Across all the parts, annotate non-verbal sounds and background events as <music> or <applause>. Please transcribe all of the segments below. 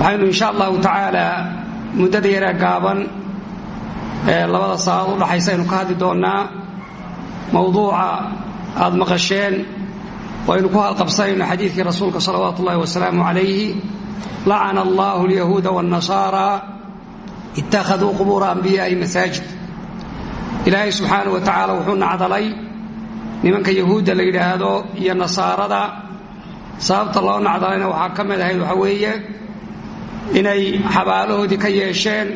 waxaynu insha allahu tacaala muddada yaraa gaaban ee labada saacaod u dhaxaysa aynu ka hadli doonnaa mowduuca aad maqasheen waynu ku halqabsanayno xadiidkii rasuulka salawaatu ullahi wasalaamu calayhi lacana allahu alyahuuda waannasaara ittakhaduu qubuura ambiyaa'i masaajid. Ilaahay subxaanah wa tacaala wuxuu nacdalay nimanka yahuudda la yidhaahdo iyo nasaarada. Sababta loo nacdalayna waxaa ka mid ahayd waxaa weeye inay xabaalahoodii ka yeesheen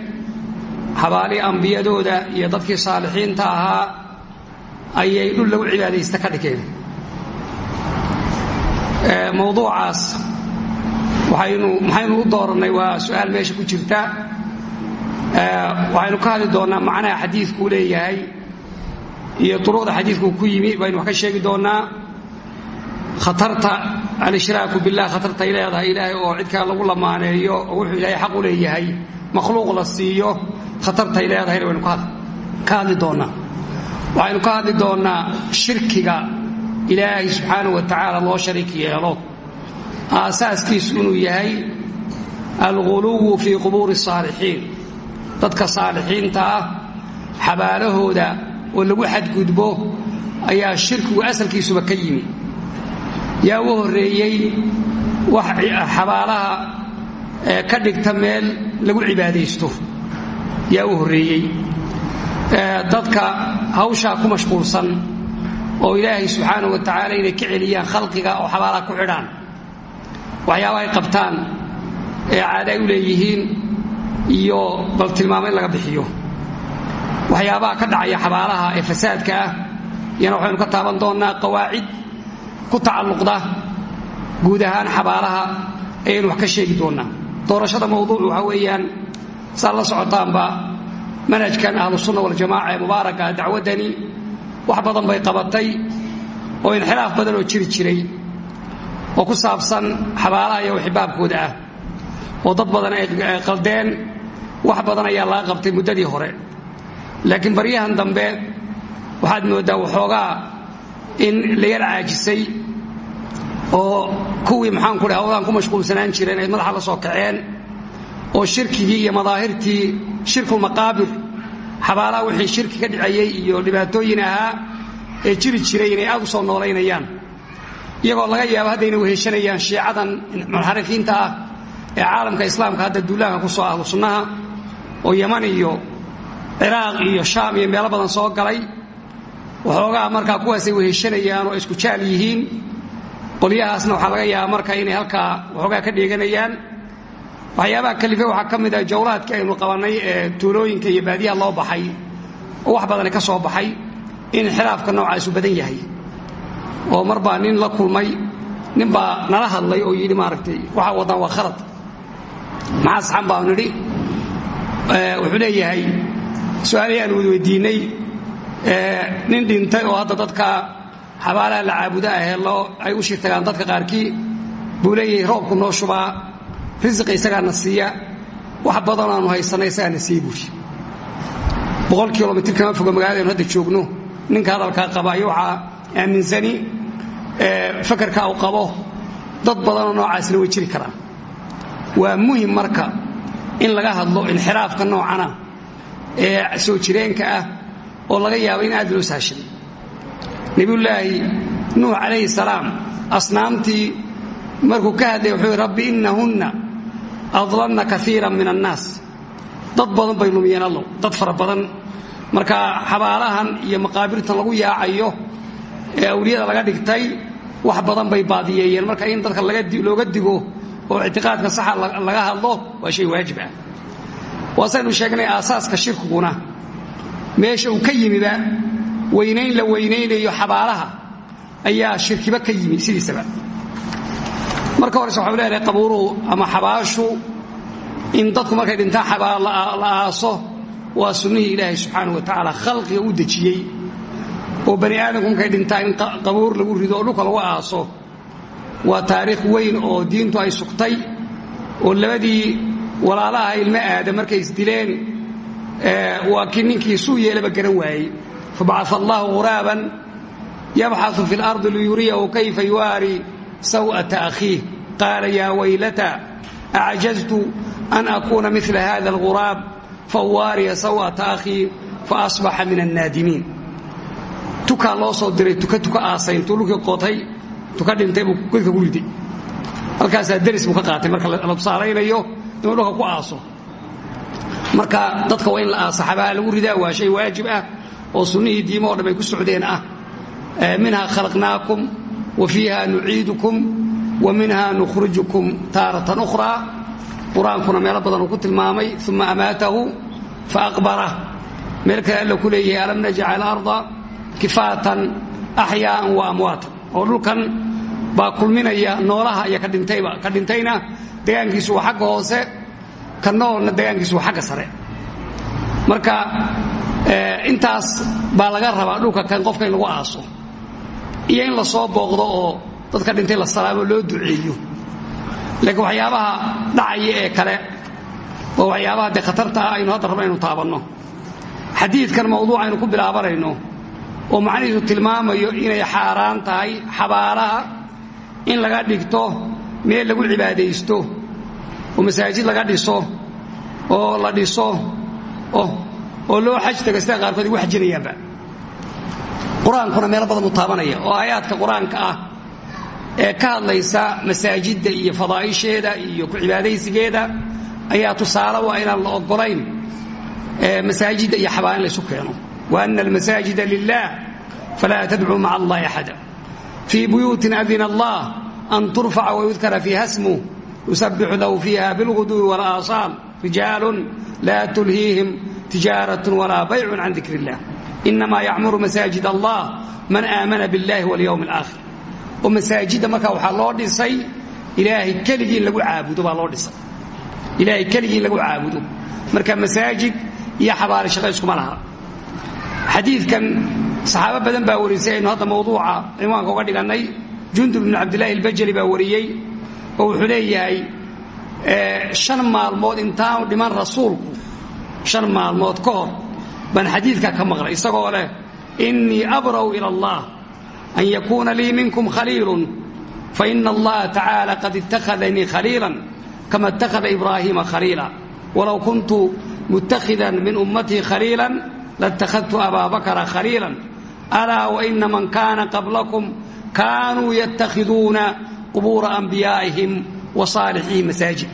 xabaalihii ambiyadooda iyo dadkii saalixiinta ahaa ayay dhul lagu cibaadaysta ka dhigeen. Mowduucaas waxaynu maxaynu u doorannay waa su'aal meesha ku jirta. Waxaynu ka hadli doonnaa macnaha xadiidkuu leeyahay iyo duruqda xadiidkuu ku yimi baynu wax ka sheegi doonnaa khatarta al-ishraaku billah khatartay leedahay ilaahay oo cidkaa lagu lamaaneeyo oo wuxuu ilaahay xaq u leeyahay makhluuq la siiyo khatartay leedahayna waynu ka hadli doonnaa. Waxaynu ka hadli doonnaa shirkiga ilaahay subxaanahu wa tacaala loo shariik yeelo. Aasaaskiisu inuu yahay alguluwu fii qubuuri saalixiin. Dadka saalixiinta ah xabaalahooda oo lagu xadgudbo ayaa shirkigu asalkiisuba ka yimi yaa u horreeyey wax xabaalaha ka dhigta meel lagu cibaadaysto. Yaa u horreeyey dadka hawshaa ku mashquulsan oo ilaahay subxaanahu wa tacaala inay ka celiyaan khalqiga oo xabaalaha ku xidhaan. Waxyaaba ay qabtaan ee caada ay u leeyihiin iyo bal tilmaamo in laga bixiyo. Waxyaabaha ka dhacaya xabaalaha ee fasaadka ah iyana waxaynu ka taaban doonnaa qawaacid ku tacalluqda guud ahaan xabaalaha ayaynu wax ka sheegi doonnaa. Doorashada mawduucu waxaa weeyaan saad la socotaanba manhajkan ahlusunna waljamaaca ee mubaaraka dacwaddani wax badan bay qabatay oo inxilaaf badan oo jiri jiray oo ku saabsan xabaalaha iyo xibaabkooda ah. Oo dad badan ay qaldeen wax badan ayaa laga qabtay muddadii hore. Laakiin baryahan dambe waxaad mooddaa waxoogaa in la yar caajisay oo kuwii maxaanku dha hawdaan ku mashquulsanaan jireen ay madaxa la soo kaceen oo shirkigii iyo madaahirtii shirkulmaqaabir xabaalaha wixii shirki ka dhicayey iyo dhibaatooyin ahaa ee jiri jiray inay aad u soo noolaynayaan. Iyagoo laga yaabo haddayna weheshanayaan shiicadan munxarifiinta ah ee caalamka islaamka hadda duulaanka ku soo ahlu sunnaha oo yaman iyo ciraaq iyo shaam iyo meelo badan soo galay waxoogaa markaa kuwaasay weheshanayaan oo isku jaal yihiin. Qolyahaasna waxaa laga yaaba marka inay halkaa waxoogaa ka dheeganayaan. Waxyaabaha kalife waxaa ka mid ah jawlaadkii aynu qabannay ee tuulooyinka iyo baadiyaha loo baxay. Oo wax badani ka soo baxay in inxilaafka noocaasu badan yahay. Oo mar baa nin la kulmay nin baa nala hadlay oo yidhi maaragtay waxaa waddaan waa khalad. Maxaa saxan baanu nidhi? Wuxuu leeyahay su'aalihii aan wadweydiinnay nin dhintay oo hadda dadka xabaalaha la caabuda ahee ay u shirtagaan dadka qaarkii buu leeyahay roobku noo shubaa risiqa isagaana siiya wax badan aanu haysanay isagaana siiya buuri boqol kilomitr kama foga magaaladaenu hadda joogno. Ninka hadalkaa qaba iyo waxaa aaminsani fakarka uu qabo dad badanoo noocaasna way jiri karaan waa muhiim marka in laga hadlo inxiraafka noocana ee soo jireenka ah oo laga yaabo in aad loo saashaday nebiyullaahi nuux calayhi salaam asnaamtii markuu ka hadlay wuxuu yidhi rabbi innahunna adlalna kaiira min annaas. Dad badan bay lumiyeen allow dad fara badan. Marka xabaalahan iyo maqaabirtan lagu yaacayo ee awliyada laga dhigtay wax badan bay baadiyeeyeen. Marka in dadka looga digo oo ictiqaadka saxa laga hadlo waa shay waajib ah. Waasaynu sheegnay aasaaska shirkiguna meesha uu ka yimiba weynayn la weynaynayo xabaalaha ayaa shirkiba ka yimi sidiisaba. Marka horese waxau leedahay qabuuruhu ama xabaashu in dadku markay dhintaan xabaal la aaso waa sunnihii ilaahay subxaanau wa tacaala khalqiga u dejiyey. Oo bani aadamku markay dhintaan in qabuur lagu rido oo dhulka lagu aaso waa taariikh weyn oo diintu ay sugtay. Oo labadii walaalaha ilmo aadam markay isdileen waa kii ninkii suu yeelaba garan waayey. Fabacaa allaahu ghuraaban yabxau fi اlardi liyuriyahu kayfa yuwaari saw'ata akhiih. Qaala yaa waylata acjaztu an akuuna mila hada alguraab fauwaariya saw'ata akhii faasbaxa min annaadimiin. Tukaa loo soo diray tuka tuka aasay intuu dhulkii qotay tuka dhintay buu godka ku riday halkaasaa deris buu ka qaatay marka la tusaalaynayo inuu dhulka ku aaso marka dadka waa in la aasa xabaha lagu ridaa waa shay waajib ah oo sunnihii diimo o dhan ku socdeen ah. Minha khalaqnaakum wa fiiha nuciidukum wa minha nukhrijukum taaratan ukhraa. Qur'aankuna meelo badan ku tilmaamay uma amaatahu faaqbarah meel kale alla ku leeyahay alam najcal arda kifaatan axyaaan wa amwaatan. Oo dhulkan baa kulminaya noolaha iyo ka dhintayba ka dhintayna degaankiisu waa xagga hoose ka noolna degaankiisu waa xagga sare. Marka intaas baa laga rabaa dhulka kan qofka in lagu aaso. Iyo in la soo booqdo oo dadka dhintay la salaamo loo duceeyo. Laakiin waxyaabaha dhacaya ee kale oo waxyaabaha dee khatarta ah aynu hadda rabno aynu taabanno. Xadiidkan mawduuc aynu ku bilaabanayno oo macnihiisu tilmaamayo inay xaaraan tahay xabaalaha in laga dhigto meel lagu cibaadaysto oo masaajid laga dhiso oo la dhiso oo loo xaj taga sida qaarkood igu xajinayaanba qur'aankuna meelo badan taabanaya oo aayaadka qur'aanka ah ee ka hadlaysa masaajidda iyo fadaa'isheeda iyo ku cibaadaysigeeda ayaa tusaale waa inaan la ogolayn masaajidda iyo xabaa in laysu keeno. Wa ana almasaajida lilah falaa tadcuu maca allahi axada. Fii buyuutin adina allah an turfaca wayudkara fiiha smuh yusabixu lahu fiiha bilguduwi walaasaal rijaalun laa tulhiihim tijaarat walaa baycun can dikr illah inamaa yacmuru masaajid allah man aamana biاllahi walyowm alaakhir oo masaajidda markaa waxaa loo dhisay ilaahay keligii in lagu caabudo baa loo dhisay ilaahay keligii in lagu caabudo marka masaajid iyo xabaale shaqa iskuma laha xadiidkan saxaabo badan baa warisay aynu hadda mawduuca cinwaanka uga dhigannay jundub ibnu cabdillahi albajali baa wariyey oo wuxuu leeyahay shan maalmood intaanu dhiman rasuulku shan maalmood ka hor baan xadiidkaa ka maqlay. Isagoo leh innii abra'u ila allah an yakuuna lii minkum khaliilun faina allaha tacaala qad ittakhadanii khaliilan kama ittakhada ibraahiima khaliila. Walow kuntu mutakhidan min ummatii khaliilan latakhadtu abaa bakra khaliilan. Alaa waina man kaana qablakum kaanuu yattakhiduuna anbiyaa'ihim wa saalixihim masaajid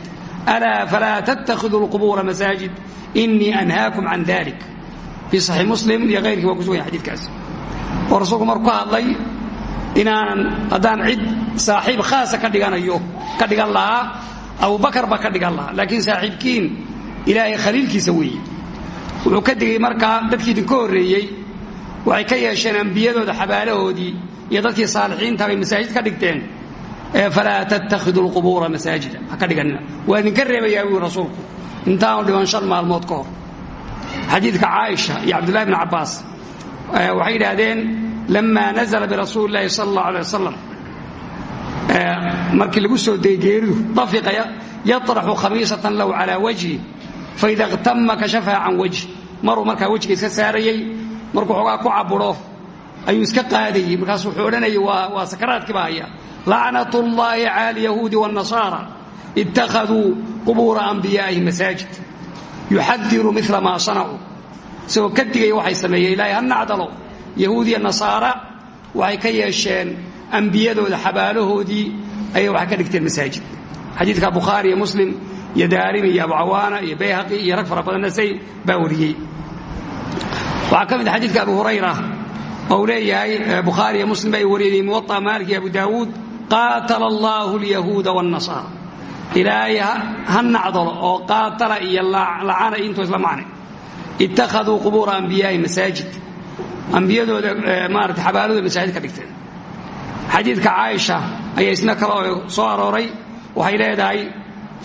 alaa falaa tattakhiduu lqubuura masaajid inii anhaakum can dalik fii saxiix muslim iyo hayrkii waa ku sugan yahay xadidkaas oo rasuulku markuu ka hadlay inaanan haddaan cid saaxiib khaasa ka dhiganayo ka dhigan lahaa abubakar baa ka dhigan lahaa laakiin saaxiibkiin ilaahay khaliilkiisa weeye wuxuu ka digay markaa dadkii idinka horreeyey waxay ka yeesheen ambiyadooda xabaalahoodii iyo dadkii saalixiinta bay masaajid ka dhigteen Eh, falaa tattakhidu lqubuura masaajida ha ka dhiganina waa idinka reebayaa wuu rasuulku. Intaanu dhiban shan maalmood ka hor. Xadiidka caaisha iyo cabdullahi bni cabbaas eh, waxay yidhaahdeen lamma nazla birasuuli llahi sala allah alay wasalam eh, markii lagu soo dayay geeridu dafiqa yaطraxu khamiisatan low calaa wajhi faida اhtama kashafaha can wajhi. Maruu markaa wejiga iska saarayey markuu xoogaa ku cabudho ayuu iska qaadayey. Markaas wuxuu odhanayay waa sakaraadkii baa haya lacnat ullaahi cala alyahuudi waannasaara ittakhaduu qubuura anbiyaa'ihim masaajid. Yuxadiru mila maa sanacuu isagoo ka waxay sameeyeen ilaahay ha nacdalow yahuudiya nasaara waxay ka yeesheen ambiyadooda xabaalahoodii ayay waxay ka dhigteen masaajid. Xadiidka bukhaari muslim iyo daarimi iyo abucawaana iyo bayhaqi iyo rag fara badanna say baa wariyey. Waxaa ah abu hurayra uu leeyahay bukhaari iyo muslim bay wariyeen muwaطa maalik iyo abu daawuud qaatala allahu alyahuuda wاnnasaara ilaahay ha nacdalo oo qaatala iyo lacana intoo isla macne. Ittakhaduu qubuura anbiyaa'i masaajid. Ambiyadooda maarata xabaalooda masaajid ka dhigteen. Xadiidka caaisha ayaa isna kale oo soo arooray waxay leedahay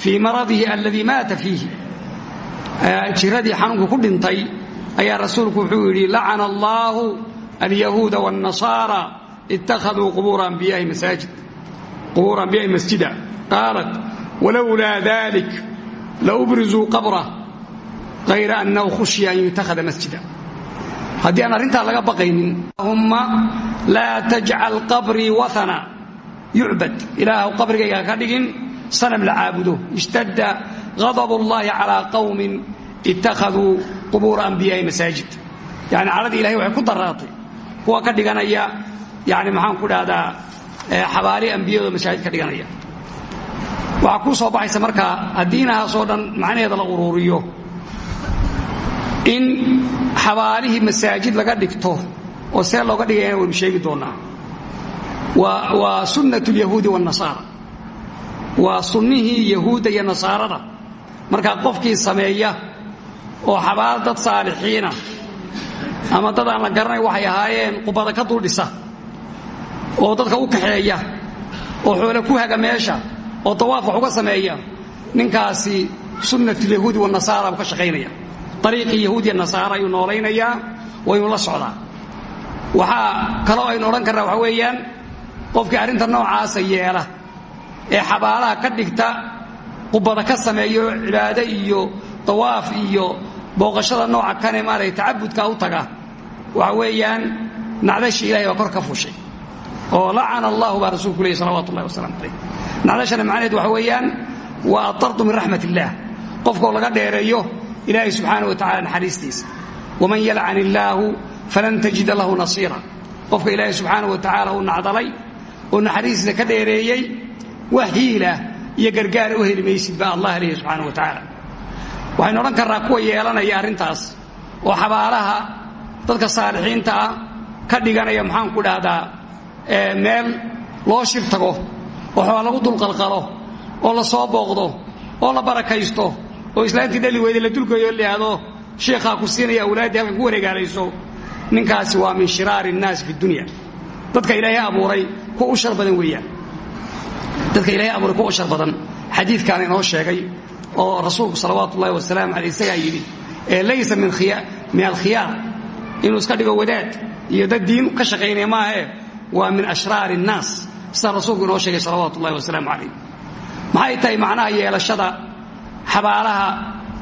fii maradihi aladii maata fiihi. Jiradii xanuunku ku dhintay ayaa rasuulku wuxuu yidhi alyahuuda wاnnasaara ittakhaduu qubuura anbiyaa'i masjida qaalat walowlaa dalik laubrizuu qabrah hayra annahu khushiya an yutakhada masjida haddii aan arrintaa laga baqaynin allahumma laa tajcal qabrii waana yucbad ilaahu qabrigayga ka dhigin sanam la caabudo ishtadda ghadab ullahi calaa qawmin ittakhaduu qubuura anbiyaai masaajid yani caradii ilahay waxay ku daraatay kuwa ka dhiganaya yani maxaan ku dhahdaa xabaali ambiyadoo masaajid ka dhiganaya. Waxaa kuu soo baxaysa markaa haddii inahaasoo dhan macnaheeda la uruuriyo in xabaalihii masaajid laga dhigto oo see looga dhigayana waynu sheegi doonnaa waa sunnat lyahuudi wاnasaara waa sunnihii yahuudda iyo nasaarada. Markaa qofkii sameeya oo xabaal dad saalixiina ama dad aan la garanay waxay ahaayeen qubada ka duldhisa oo dadka u kaxeeya oo xoole ku haga meesha oo dawaaf wax uga sameeya. Ninkaasi sunnat lyahuudi wanasaara buu ka shaqaynaya. Ariiqii yahuudiya nasaara ayuu noolaynayaa waynu la socdaa. Waxaa kaloo aynu odhan karnaa waxa weeyaan qofkii arrinta noocaasa yeela ee xabaalaha ka dhigta qubada ka sameeyo cibaado iyo dawaaf iyo booqashada nooca kane maaragtay tacabudka u taga waxa weeyaan nacdashii ilahay baa kor ka fushay oo lacana allahu baa rasuulku leeyay salawatu ullahi wasalam nacdashana macnaheed waxa weeyaan waa atardu min raxmat illaah laga dheereeyo ilaahay subxaana wa tacala naxariistiisa. Waman yalcan illaahu falan tajida lahu nasiira. Qofka ilaahay subxaana wa tacaala uu nacdalay oo naxariistiisa ka dheereeyey wax iyo gargaar u heli maysid baa allah subxaana wa tacaala waxaynu odhan karnaa kuwa yeelanaya arrintaas oo xabaalaha dadka saalixiinta ah ka dhiganaya maxaan ku dhahdaa meel loo shir tago oo xoola lagu dulqalqalo oo la soo booqdo oo la barakaysto oo islaantii dhali weyda la dulgayo lihaahdo sheikhaa ku siinaya awlaaddii halkan ku wareegaalayso ninkaasi waa min shiraari innaasi fi dunya. Dadka ilaahay abuuray kuwa u shar badan weeyaan. Dadka ilaahay abuuray kuwa u shar badan. Xadiidkaana inoo sheegay oo rasuulku salawaatu ullahi wasalaamu caleyh isagaa yidhi ee laysa min alkhiyaar inuu iska dhigo wadaad iyo dad diin ka shaqaynaya maahee waa min ashraari innaas sidaa rasuulku inoo sheegay salawaatu ullahi wasalaamu calayh. Maxay tahay macnaha yeelashada? Xabaalaha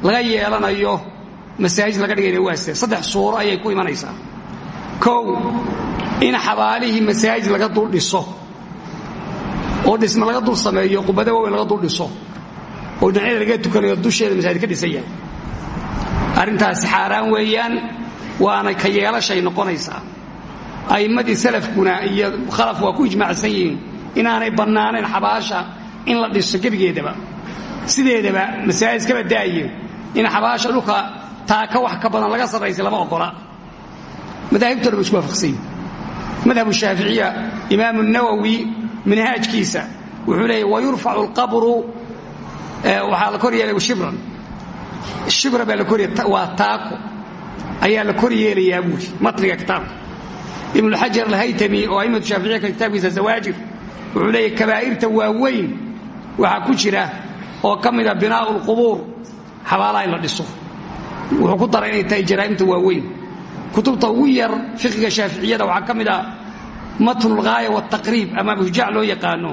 laga yeelanayo masaajid laga dhigayna waase saddex suuro ayay ku imanaysaa. Kow in xabaalihii masaajid laga dul dhiso oo dhisme laga dul sameeyo qubada waaweyn laga dul dhiso oo dhinacyada laga tukanayo dusheeda masaajid ka dhisan yahay. Arrintaasi xaaraan weeyaan waana ka yeelashay noqonaysaa. A'immadii salafkuna iyo khalaf waa ku ijmaacsan inaanay bannaanayn xabaasha in la dhiso gebigeedaba. Sideedaba masaajid iskaba daaye in xabaasha dhulka taaka wax ka badan laga sarraysa lama ogola. Madaahibtoona ba isku waafaqsanyihin madhabu shaaficiya imaamu nawowi minhaajkiisa wuxuu leeyay wayurfacu alqabru waxaa la kor shibran. Shibra baa la kor waa taako ayaa la kor yeelayaa buuri matniga kitaabka. Ibnu xajar alhaytami oo aimatu shaaficiyaka kitaabkiisa zawaajir wuxuu leeyahy kabaa'irta waaweyn waxaa ku jira oo ka mida binaau lqubuur xabaalaha in dhiso. Wuxuu ku daray inay tahay jaraa'imta waaweyn. Kutubta ugu yar fiqiga shaaficiyada waxaa ka mid ah matnu lghaaya wاtaqriib ama abujaac loo yaqaano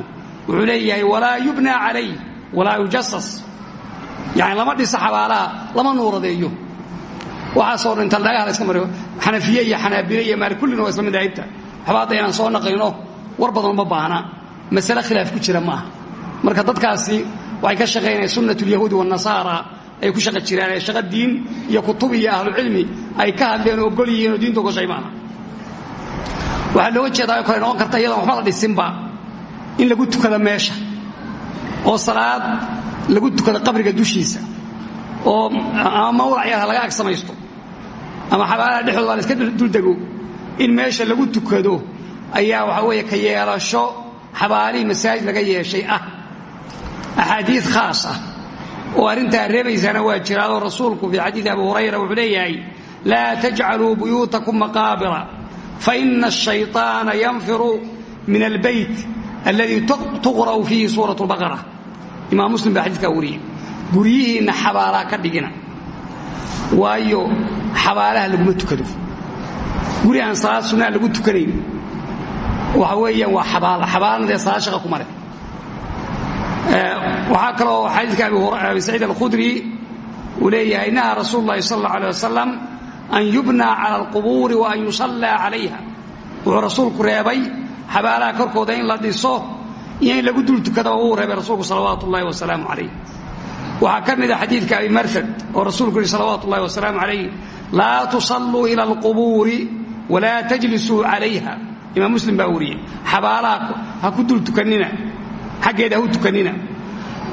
wuxuu leeyahay yubna calay walaa yujasas yani lama dhisa xabaalaha lama nuuradeeyo waxaasoo dhan taldhagaha la iska mariyo xanafiye iyo xanaabile iyo maali kullina waa isla madaahibta waxba hadda inaan soo naqlino war badan uma baahna. Masale khilaaf ku jira ma marka dadkaasi waxay ka shaqaynaya sunnat lyahuudi wanasaara ay ku shaqa jiraan ee shaqa diin iyo kutub iyo ahlucilmi ay ka hadleen oo ogol yihiin oo diinta ogoshay maaha. Waxaa looga jeedaa noqon karta iyadoon waxba la dhisinba in lagu tukado meesha. Oo salaad lagu tukado qabriga dushiisa oo ama mawlac yar ha laga ag samaysto ama xabaalaha dhexdooda la iska duldego in meesha lagu tukado ayaa waxaa weeye ka yeelasho xabaalihii masaajid laga yeeshay ah axaadiid khaas ah oo arrintaa reebaysaana waa jiraadoo rasuulku fii xadiidi abu hurayra wuxuu leeyahay laa tajcaluu buyuutakum maqaabira faina الشhayطaana yanfiru min albeyt alladii tuqra'u fiihi suuraة اlbaqara imaam muslim baa xadiidkaa wariyey guryihiinna xabaalaa ka dhigina. Waayo xabaalaha laguma tukado. Guri aan salaad sunnaa lagu tukanayn. Waxa weeyaan waa xabaal. Xabaalna dee salaad shaqa kuma leh waxaa kaloo xadiidka abi saciid alkhudri uu leeyahay nahaa rasuulu llahi sal alla aleh wasalam an yubnaa cala alqubuuri wa an yusallaa calayha. Wuxuu rasuulku reebay xabaalaha korkooda in la dhiso iyo lagu dul tukadaba wuu reebay rasuulku salawaatu ullahi wasalaamu waxaa ka mid a xadiidka abi marfad oo rasuulku yihi salawaatu ullahi wasalaamu calayh laa tusalluu ila alqubuuri walaa tajlisuu calayha. Imaam muslim baa wariyey xabaalaha ha ku dul tukanina xaggeeda ha u tukanina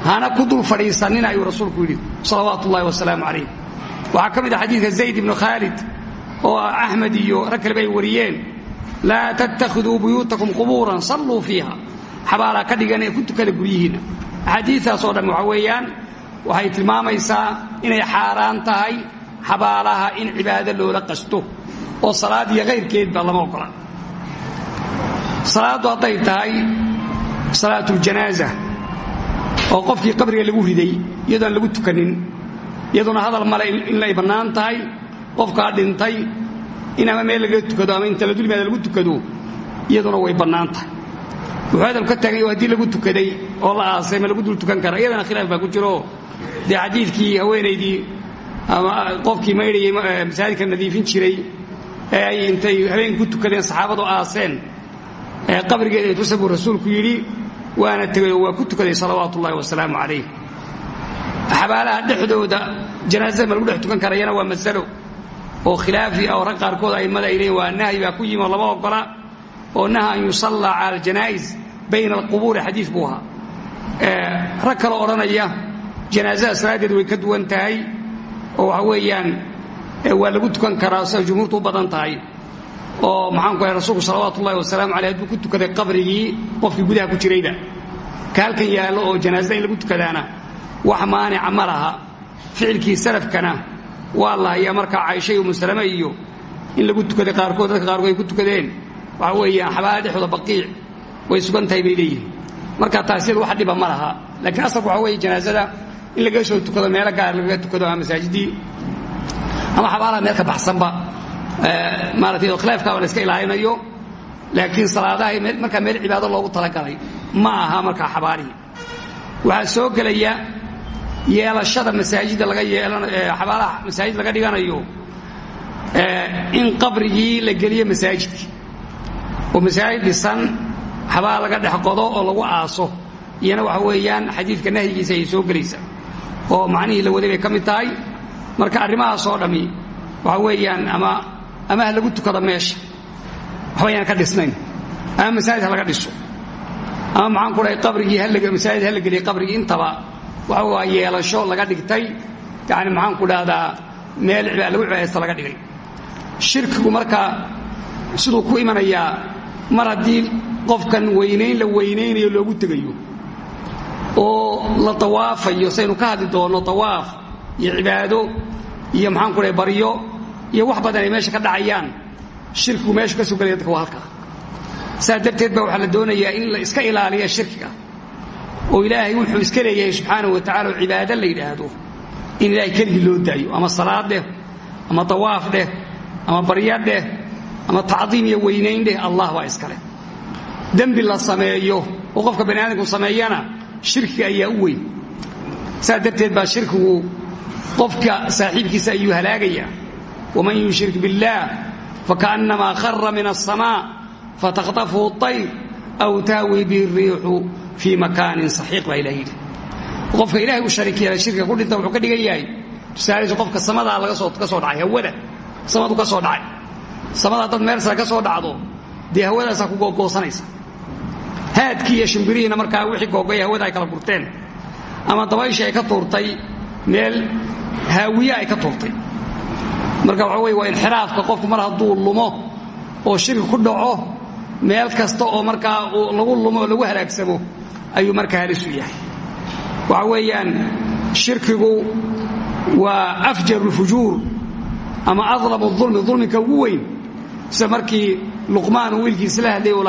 hana ku dul fadhiisanina ayuu rasuulku yidhi salawaatu ullahi wasalaamu calayh waxaa ka mid a xadiidka zayd ibnu khaalid oo axmed iyo rag kaleba ay wariyeen laa tattakhiduu buyuutakum qubuuran salluu fiiha. Xabaalaa ka dhigan ee ku tukada guryihiinna. Axaadiistaasoo dhan waxa weeyaan waxay tilmaamaysaa inay xaaraan tahay xabaalaha in cibaado loola qasto oo salaad iyo kayrkeedba lama ogola salaaddu hadday tahay salaatuljanaaza oo qofkii qabriga lagu riday iyadoon lagu tukanin iyaduna hadal male in ay bannaan tahay qofkaa dhintay in ama meel laga tukado ama inta la dulmaada lagu tukado iyaduna way bannaan tahay. Wuxuu hadal ka tagay oo haddii lagu tukaday oo la aasay ma lagu dul tukan kara iyadana khilaaf baa ku jiro dee xadiidkii haweenaydii ama qofkii maydhayay masaajidka nadiifin jiray ee ay intay habeenka ku tukadeen saxaabadu aaseen. Ee qabrigeeda ay tusa buu rasuulku yidhi waana tegay waa ku tukaday salawaatu ullahi wasalaamu calayh. Xabaalaha dhexdooda janaasada ma lagu dhex tukan karayana waa masalo oo khilaafi ah oo rag ay leeyiin waa nahyi baa ku yimi oo lama oo naha an yusallaa cala aljanaa'is bayna alqubuuri xadiid buu ahaa. Rag kaloo odhanaya janaasada salaadeed way ka duwan tahay oo waxa weeyaan waa lagu tukan karaa sida jumhuurtu u badan tahay. Oo maxaanku ahay rasuulku salawaatu wasalaamu caleyh hadduu ku tukaday qabrigii qofkii gudaha ku jirayba ka yaallo oo janaasada in lagu tukadaana wax maanica ma laha ficilkii salafkana waa la markaa caysha iyo umusalame iyo in lagu tukaday qaarkood dadka qaarkood ay ku tukadeen. Waxa weeyaan xabaala baqiic way sugan tahay bay leeyihiin marka taasiyadu wax dhiba ma laha laakiin asalku waxa weeye janaasada in laga soo tukado gaar lagaga tukado ama masaajidii ama xabaalaha meel ka baxsanba maaratay oo khilaafkaaba la iska ilaalinayo laakiin salaadaha markaa meel cibaado loogu talagalay ma aha markaa xabaalihii waxaa soo gelaya yeelashada masaajidda laga yeelanaxabaalaha masaajid laga dhiganayo in qabrigii la geliyo masaajidkii oo masaajid dhisan laga dhex oo lagu aaso. Iyana waxa weeyaan xadiidka nahyigiisa ayay soo gelaysaa oo macnihii la waday bay ka mid tahay marka arrimahaasoo dhammi waxa weeyaan ama ama ha lagu tukado meesha. Waxba yaan ka dhisnayn. Ama masaajid ha laga dhiso. Ama maxaan ku dhahay qabrigii masaajid ha la geliyay qabrigii intaba waxa waa yeelasho laga dhigtay yani maxaan ku dhahdaa meel lagu cibaadaysta laga dhigay. Shirkigu marka siduu ku imanayaa mar haddii qofkan weynayn la weynaynayo loogu tegayo oo la tawaafayo saynu ka hadli doonno tawaaf iyo cibaado iyo maxaan ku dhahay baryo iyo wax badan ay meesha ka dhacayaan. Shirkigu meeshu ka soo gelaya dadka waa halkaa. Saas darteed baa waxaa la doonayaa in la iska ilaaliya shirkiga oo ilaahay wuxuu iska leeyahay subxaanahu wa tacala oo cibaado la yidhaahdo. In ilaahay keligii loo daayo ama salaad dheh ama tawaaf dheh ama barya dheh ama tacdiim iyo weynayn dheh allah baa iskale dembi la sameeyo oo qofka bani aadamku sameeyana shirkiga ayaa u weyn saas darteed baa shirkigu qofka saaxiibkiisa ayuu halaagaya waman yushrik biاllah fakaأnnamaa khara min الsamaa fatakطafhu الطayr aw tahwi bihi الriixu fii makaanin saxiiq baa ilah yidhi qofka ilahay u shariik yeelay shirkiga ku dhinta wuxuu ka dhigan yahay tusaaladiisu qofka samadaa laga soo ka soo dhacay hawada samadu ka soo dhacay samada haddaad meel sare ka soo dhacdo dee hawadaasaa ku googoosanaysa haadkii iyo shimbirihiina markaa wixii googaya hawada ay kala gurteen. Ama dabayshii ay ka tuurtay meel haawiye ay ka tuurtay. Marka waxa weye waa inxiraafka qofku mar hadduu lumo oo shirki ku dhaco meel kasta oo markaa lagu lumo lagu halaagsamo ayuu markaa halis u yahay. Waxa weeyaan shirkigu waa afjar lfujuur ama adlamu ulmi dulminka ugu weyn. Sida markii luqmaan uu wiilkiisa la hadlay uu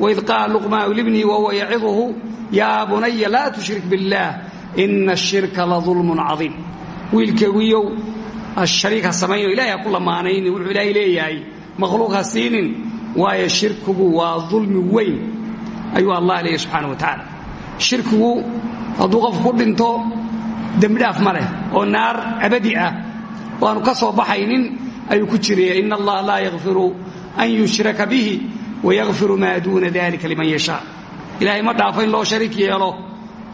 waid qaala luqmaanu libnii wahuwa yaciduhu yaa bunaya laa tushrik biاllaah ina ashirka la dulmun cadiim wiilkeeguiyow ashariik ha samayno ilahay ha ku lamaanaynin wuxuu ilaahay leeyahay makhluuq ha siinin waayo shirkigu waa dulmi weyn ayuu allah leeyahy subxaana wa tacaala shirkigu hadduu qofku ku dhinto dembidhaaf ma leh oo naar abadi ah oo aanu ka soo baxaynin ayuu ku jiraya ina allaha laa yakfiru an yushraka bihi wayakfiru maa duuna dalika liman yashaa ilaahay ma dhaafo in loo shariik yeelo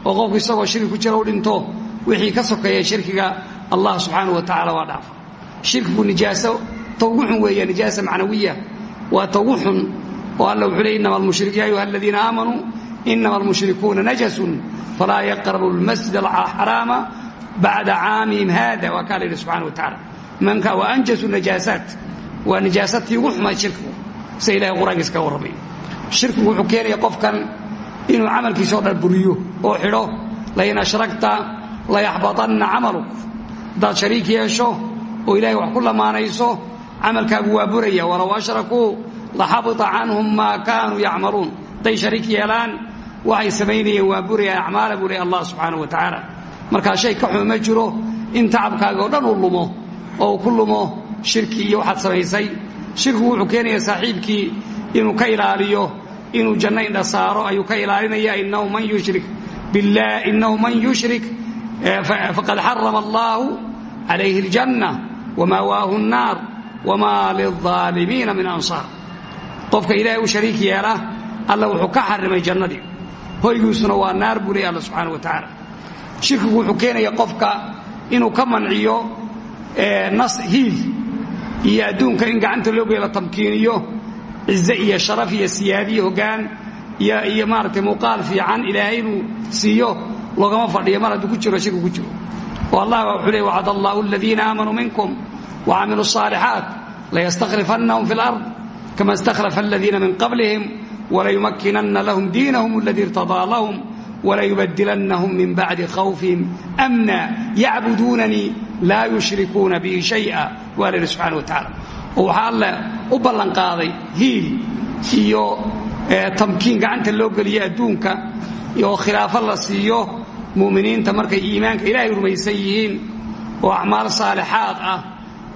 oo qofku isagoo shirki ku jira u dhinto wixii ka sokeeya shirkiga allah subxaanahu wa tacaala waa dhaafa shirkigu nijaaso tawgu xun weeya nijaasa macnawiya waa tawgu xun oo alla wuxuu ley innama almushrik ya ayuha aladiina aamanuu inama almushrikuuna najasun falaa yaqrabu almasjid alxaraama bacda caamihim hada waa kaa la yidhi subxana wa tacala manka wa anjasu najaasaat waa nijaasatii ugu xumayd shirkigu sida ilahay qur'aankiisa ka warramay shirkigu wuxuu keenaya qofkan inuu camalkiisa o dhan buriyo oo xidho lain ashragta layaxbaطanna camaluk. Haddaad shariik yeesho oo ilahay wax ku lamaanayso camalkaagu waa buraya walow ashrakuu laxabita canhum maa kaanuu yacmaluun. Hadday shariik yeelaan waxay samaynayeen waa buraya acmaala buu ley allah subxaanaه wa tacaala. Markaa shay ka xumo ma jiro in tacabkaaga oo dhan uu lumo oo uu ku lumo shirki iyo waxaad samaysay shirkigu wuxuu keenayaa saaxiibkii inuu ka ilaaliyo inuu janno indhasaaro ayuu ka ilaalinaya inahu man yushrik billah inahu man yushrik faqad xarama allahu calayhi aljanna wamaawaahu annaar wamaa lilaalimiina min ansaar. Qofka ilaahay u shariik yeela alla wuxuu ka xarimay jannadii. Hoygiisuna waa naar buu leeyay alla subxaana wa tacaala. Shirkigu wuxuu keenaya qofka inuu ka manciyo nas hiil iyo adduunka in gacanta loo geyo la tamkiiniyo cize iyo sharaf iyo siyaadiyo hoggaan iyo maaragtay muuqaal fiican ilaahay siiyo loogama fadhiyo mar hadduu ku jiro shirku ku jiro. Oo allah wuxuu leey wacad allaahu aladiina aamanuu minkum wa camiluu asaalixaat layastakhlifannahum fi alard kama istakhlafa aladiina min qablihim walayumakinanna lahum diinahum aladii irtadaa lahum walayubadilanahum min bacdi khawfihim amna yacbuduunanii laa yushrikuuna bii shaya waa la yidhi subxana wa tacaala oo waxaa alle u ballanqaaday hiil iyo tamkiin gacanta loo geliyo adduunka oo khilaafo la siiyo mu'miniinta markay iimaanka ilaahay rumaysan yihiin oo acmaal saalixaad ah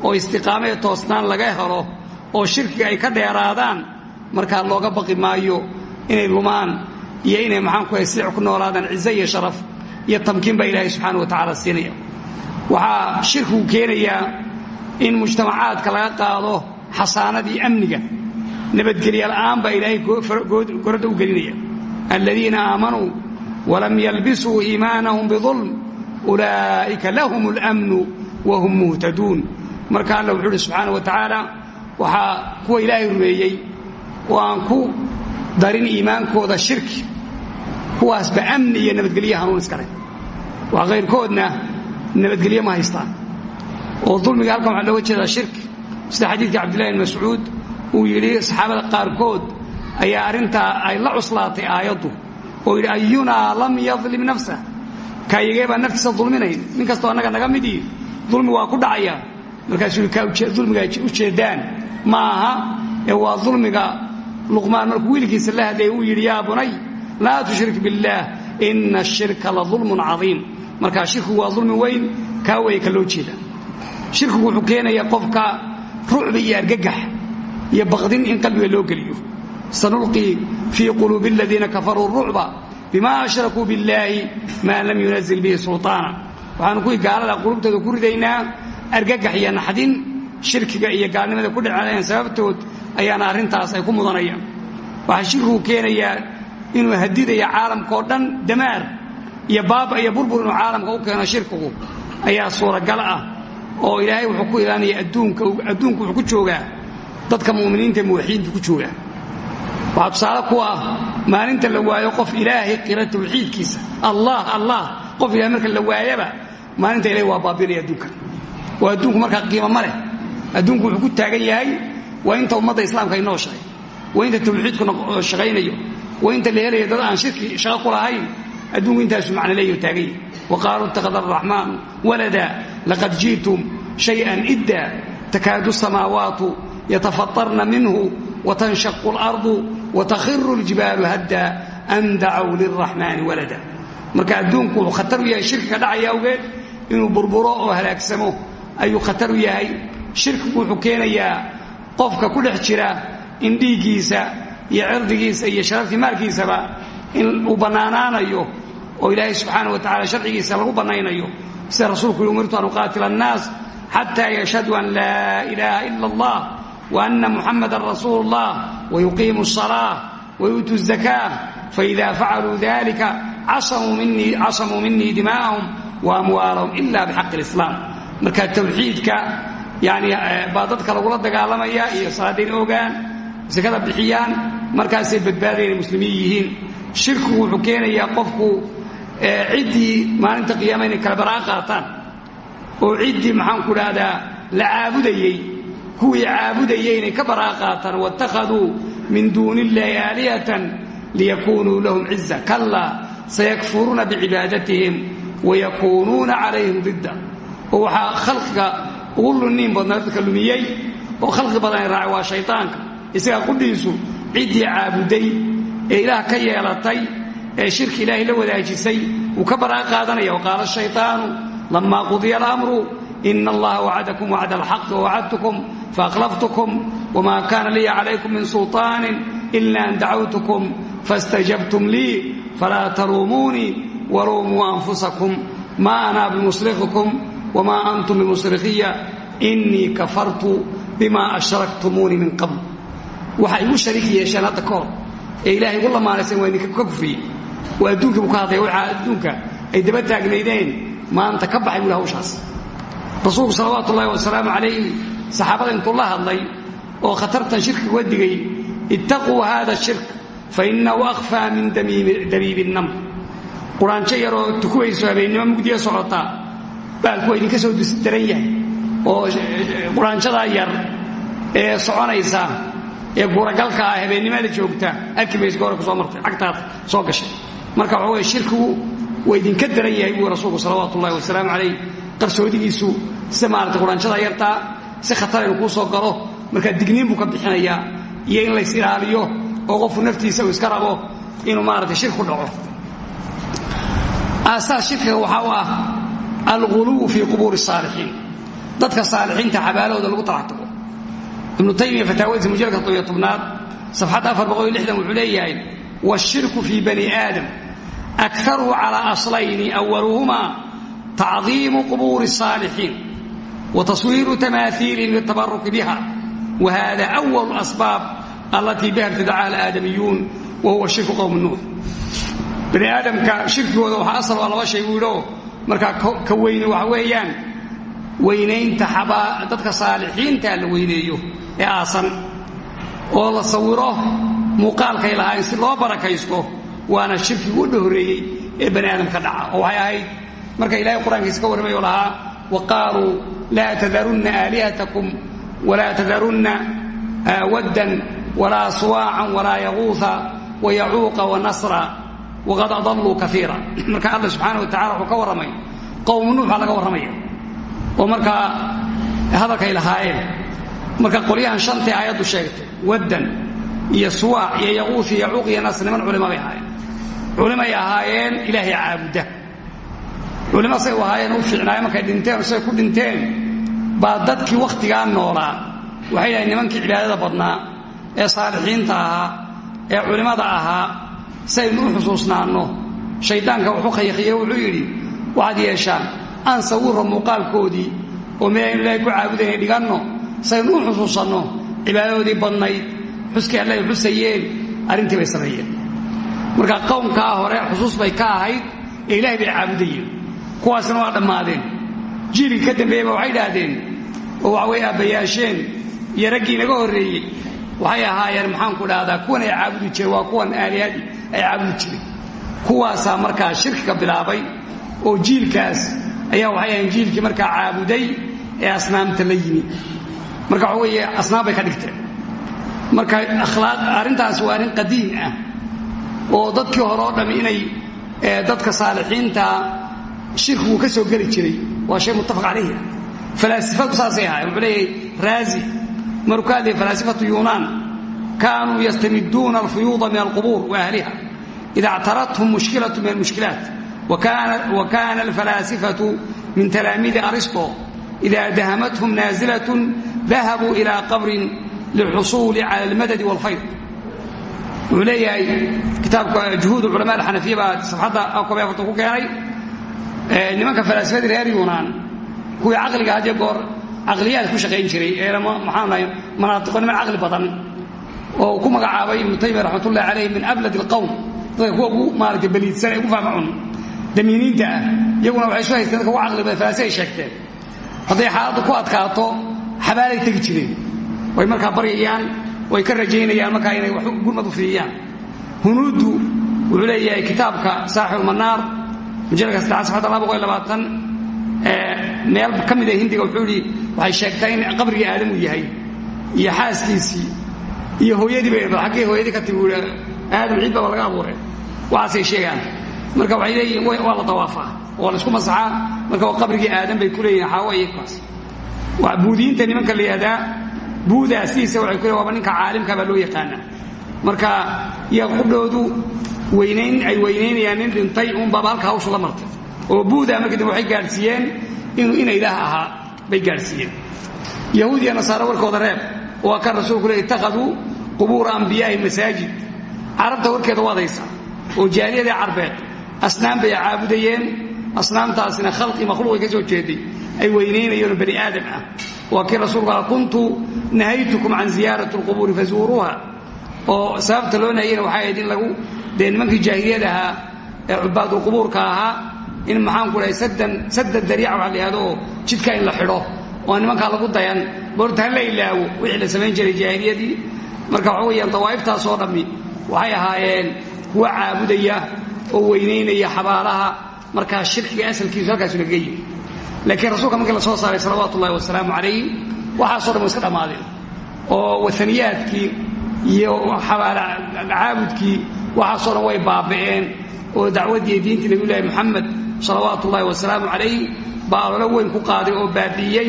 oo istiqaamee toosnaan laga helo oo shirkiga ay ka dheeraadaan markaa looga baqi maayo inay lumaan iyo inay maxaanku haysiic ku noolaadaan cize iyo sharaf iyo tamkiin baa ilaahay subxaana wa tacaala siinaya waxaa shirkigu keenayaa in mujtamacaadka laga qaado xasaanadii amniga. Nabadgelya la'aan baa ilaahay goradda u gelinaya. Aladiina aamanuu walam yalbisuu iimaanahum bidulm ulaa'ika lahum اlmnu wahum muhtaduun marka alla wuxuu uhi subxaana wa tacaala waxaa kuwa ilaahay rumeeyey oo aan ku darin iimaankooda shirki kuwaasba amni iyo nabadgelye hanuun iska leh. Waa kayrkoodna nabadgelye ma haystaan oo dulmiga halkan waxaa looga jeedaa shirki sida xadiidka cabdillahi bn mascuud uu yidhi saxaabada qaarkood ayaa arrintaa ay la cuslaatay aayaddu oo yidhi ayunaa lam yadlim nafsah kaayagee baan naftiisa dulminayn. Nin kastoo annaga naga midii dulmi waa ku dhacaya. Markaasuu yidhi ma aha ee waa dulmiga. Luqmaan markuu wiilkiisa la hadlayay uu yidhi yaa bunay laa tushrik biاllaah ina ashirka la dulmun cadiim. Markaa shirkigu waa dulmi weyn kaa weeye ka loo shirkigu wuxuu keenaya qofka rucbi iyo argagax iyo baqdin in qalbiga loo geliyo. Sanulqii fii quluubi aladiina kafaruu rucba bima ashrakuu biاllaahi maa lam yunazil bihi sulطaana waxaanu kuwii gaalada qulubtooda ku ridaynaa argagax iyo naxdin shirkiga iyo gaalnimada ku dheceen sababtood ayaana arrintaas ay ku mudanayaan. Waxaa shirkigu keenayaa inuu hadidaya caalamkaoo dhan damaar iyo baaba iyo burbur inuu caalamka u keeno shirkigu ayaa suuragal ah oo ilaahay wuxuu ku ilaalinaya adduunka adduunku wuxuu ku joogaa dadka mu'miniinta muwaxidiinta ku joogaa. Waxaa tusaale ku ah maalinta la waayo qof ilaahay qira tawxiidkiisa. Allah allah qof ilahay marka la waayaba maalinta ilahay waa baabinaya adduunka. Oo adduunku markaa qiimo ma leh. Adduunku wuxuu ku taagan yahay waa inta ummadda islaamka ay nooshahay waa inta tawxiidku shaqaynayo. Waa inta la helayo dad aan shirki shaqo ku lahayn adduunku intaasu macno leeyaho taagan yahay. Wa ittakhada araxmaanu walada laqad ji'tum shay-an idda takaadu samaawaatu yatafatarna minhu watanshaqu اlardu watakhiru اljibaalu hadda an dacow lilraxmaani walada marka adduunku wuxuu khatar u yahay shirkiga dhacaya awgeed inuu burburo oo halaagsamo ayuu khatar u yahay shirkigu wuxuu keenayaa qofka ku dhex jira in dhiiggiisa iyo cirdigiisa iyo sharaftii maalkiisaba in uu bannaanaanayo oo ilaahay subxaana wa tacala lagu bannaynayo sida rasuulku yhi umirtu an uqaatila annaas xataa yashhaduu an laa ilaaha ila allah wa anna muxamadan rasuulu اllah wayuqiimu الصalaaة wayuutuu الzakaa faida facaluu dalika casamuu minii dimaa'ahum wa amwaalahum ila bixaqi اlislaam marka tawxiidka yani baa dadka lagula dagaalamaya iyo salaadayn ogaan sakada bixiyaan markaasay badbaadayna muslimiin yihiin shirkigu wuxuu keenayaa qofku ciddii maalinta qiyaama inay kala baraan qaataan. Oo ciddii maxaanku dhahdaa la caabudayey kuwii caabudayey inay ka baraan qaataan waittakhaduu min duuni illaahi aalihatan liyakunuu lahum ciza kallaa sayakfuruuna bicibaadatihim wayakuunuuna calayhim didda. Oo waxaa khalqiga ugu luniin badnaa dadka lumiyey oo khalqi badan ay raacay waa shaydaanka isagaa qudhiisu ciddii caabuday ee ilaah ka yeelatay ee shirki ilaahay la wadaajisay wuu ka baraan qaadanaya waqaala shayطaanu lama qudiya alamru ina allaha wacadakum wacda alxaqi wawacadtukum faakhlaftukum wma kana liya calaykum min sulطaanin ila an dacawtukum faاstajabtum lii falaa taluumuunii waluumuu anfusakum ma ana bimusrikikum wma antum bimusrikiya inii kafartu bima ashraktumuuni min qabl waxay igu shariik yeesheen hadda ka hor ee ilahay igu lamaanayseen waa idinka ka oo adduunkii buu ka hadlaya waxaa adduunka ay daba taagnaydeen maanta ka baxay buli hawshaas. Rasuulku salawaatu ullahi wasalaamu calayhi saxaabada intuu la hadlay oo khatartan shirkiga uga digay ittaquu hada shirk fa innahu akhfaa min dabiibi namr quraanjo yaroo tukubayso habeennimo mugdiya socotaa baalku waa idinka soo daran yahay. Oo quraanjadaa yar ee soconaysa ee guuragalka ah habeennimada joogta arki maysa goora ku soo martay cagtaada soo gashay. Marka waxa weye shirkigu waa idinka daran yahay buu rasuulku salawaatu ullahi wasalaamu qarsoodigiisu sida maarata quraanjada yartaa si khatar inuu kuu soo galo markaa digniin buu ka bixinayaa iyo in lays ilaaliyo oo qofku naftiisa uu iska rabo inuu maarata shirk dhaco. Aasaas shirkiga waxaa u ah alguluwu fii qubuuri saalixiin. Dadka saalixiinta xabaalahooda lagu talaxtugo ibnu taymiya fataawadiisa mujalladka toddobiyo tobnaad safxadda afar boqol iyo lixdan wuxuu leeyahay washirku fii bani aadam akaruhu calaa aslayni awaluhumaa tacdiimu qubuuri saalixiin wa taswiiru tamaaiilin litabaruki biha wa hada awalu asbaab allatii biha ibtidacaha alaadamiyuun wa huwa shirku qowmi nuux. Bani aadamka shirkigooda waxaa asal waa laba shay buu yidhoo oh, markaa ka weyni waxa weeyaan weynaynta dadka saalixiintaa la weyneeyo ee aasan oo la sawiro muuqaalkay lahayn si loo barakaysto waana shirkigu u dhohoreeyey ee bani aadam ka dhaca. Oo waxay ahayd marka ilahay qur'aankiisa ka warramayo lahaa wa qaaluu laa tadarunna aalihatakum walaa tadarunna waddan walaa suwaacan walaa yaquuha wayacuuqa wanasra waqad adalluu kaiira <clears throat> marka alla wa tacala wuxuu ka warramay qowmu nuux baa laga warramaya. Oo markaa hadalkay lahaayeen marka qolyahan shantii aayaddu sheegtay waddan iyo suwaac iyo yaquuh iyo yacuuq iyo nasr niman culima bay ahaayeen. Culimay ahaayeen ilaahay caabuda. Culimo say u ahaayeen u fiicnaaye markay dhinteen say ku dhinteen baa dadkii wakhtigaa noolaa. Waxay dhahay nimankii cibaadada badnaa ee saalixiinta ahaa ee culimmada ahaa saynu u xusuusnaanno. Shayddaanka wuxuu khayakiye wuxuu yidhi waxaad yeeshaan aan sawirro muuqaalkoodii oo meelaynu ilaahay ku caabudayna dhiganno saynu u xusuusanno cibaadadoodii badnayd xuskii alle ay xusayeen arrintii bay sameeyeen. Marka qowmkaa hore xusuus bay ka ahayd ee ilaahay bay caabudayeen. Kuwaasna waa dhammaadeen. Jiilkii ka dambeeyeba waxay idhaahdeen oo waxaway aabbayaasheen iyo raggii inaga horreeyey. Waxay ahaayeen maxaanku dhahdaa kuwan ay caabudi jireen waa kuwan aalihadii ay caabudi jireen. Kuwaasaa markaa shirkiga bilaabay oo jiilkaas ayaa waxay ahayn jiilkii markaa caabuday ee asnaamta la yimi marka waxa weeye asnaam ka dhigteen. Marka akhlaaq arrintaas waa arrin qadiim ah oo dadkii hore oo dham inay dadka saalixiintaa shirkigu ka soo geli jiray waa shay muttafaq calayhi. Falaasifadu saasay ahaayeen wuxuu leeyahay raazi maruu falaasifatu yuunaan kaanuu yastamiduuna alfuyuuda min alqubuur wa ahliha ida اctarathum mushkilatu min almushkilaat wa kana alfalaasifatu min talaamiidi aristo ida dahamathum naazilaة dahabuu ila qabrin lilxusuuli cala almadadi wاlfayd wuxuu leeyahay kitaabka juhuud culama alxanafiya baa safxadda kob afartan ku keenay nimanka falaasifadii reer yuunaan kuwii caqliga had iyo goor caqliyaad ku shaqayn jiray ee maxaan nahay manaatiqo niman caqli badan oo ku magacaabay ibnu taymiya raxmatullahi calayh min ablad alqowm dadka kuwa ugu maarata baliidsan ee ugu fahma cun damiiniinta ah iyaguna waxay isu haysteen dadka ugu caqli badan falaasi ay sheegteen hadday xaaladdu ku adkaato xabaalay tegi jireen. Way markaa baryayaan way ka rajaynayaan markaa inay wax gurmad u fiiyaan hunuuddu wuxuu leeyahay kitaabka saaxibulmanaar meel ka mida hindiga wuxuu yidhi waxay sheegtaa in qabrigii aadamu yahay iyo xaaskiisii iyo hooyadii bay bal xaggee hooyadii ka timi aadam ciid laga abuuray. Waxaasay sheegaan. Marka waxay leeyihiin waa la dawaafaa waa la isku masaxaa marka waa aadam bay ku leeyihiin xaawo kaas buudiyiinta nimanka la yihahdaa buudaa sidiisa waxay ku leeyihiin waaba ninka caalimka baa loo yaqaanaa. Marka yaa qudhoodu weynayn ay weynaynayaan nin dhintay uun baaba halka hawsha la martay. Oo buudaa markii dambe waxay gaadhsiiyeen inuu ina ilaah ahaa bay gaadhsiiyeen. Yahuud iyo nasaare warkooda reeb waa kan rasuulku le ittakhaduu qubuura ambiyaa'i masaajid. Carabta warkeeda wadaysa oo jaaliyadii carbeed asnaam bay caabudayeen asnaamtaasina khalqi makhluuqay ka soo jeeday. Ay weynaynayeenoo bani aadam ah. Waa kii rasuulku ala kuntu nahaytukum can ziyaarati alqubuuri fazuuruuha oo sababta loo nahayena waxay ahayd in lagu dee nimankii jaahiliyad ahaa ee cubaadulqubuurka ahaa in maxaanku dhahay saddan dariica waxa la yihahdo oo jidka in la xidho oo nimankaa lagu dayan. Boorta ha la ilaawo wixii la samayn jiray jaahiliyadii. Marka waxa weeyaan dawaa'iftaasoo dhammi waxay ahaayeen kuwa caabudaya oo xabaalaha markaa shirkiga asalkiisu halkaasu lagaga yimi laakiin rasuulka markii la soo saaray salawaatu ullahi wasalaamu calayh waxaaso dhan wa iska dhammaadeen oo wataniyaadkii iyo caabudkii waxaasoo dhan way baaba'een. Oo dacwaddii diintii nabiyullaahi moxamed salawaatu ullahi wasalaamu calayh baa alolo weyn ku qaaday oo baabi'iyey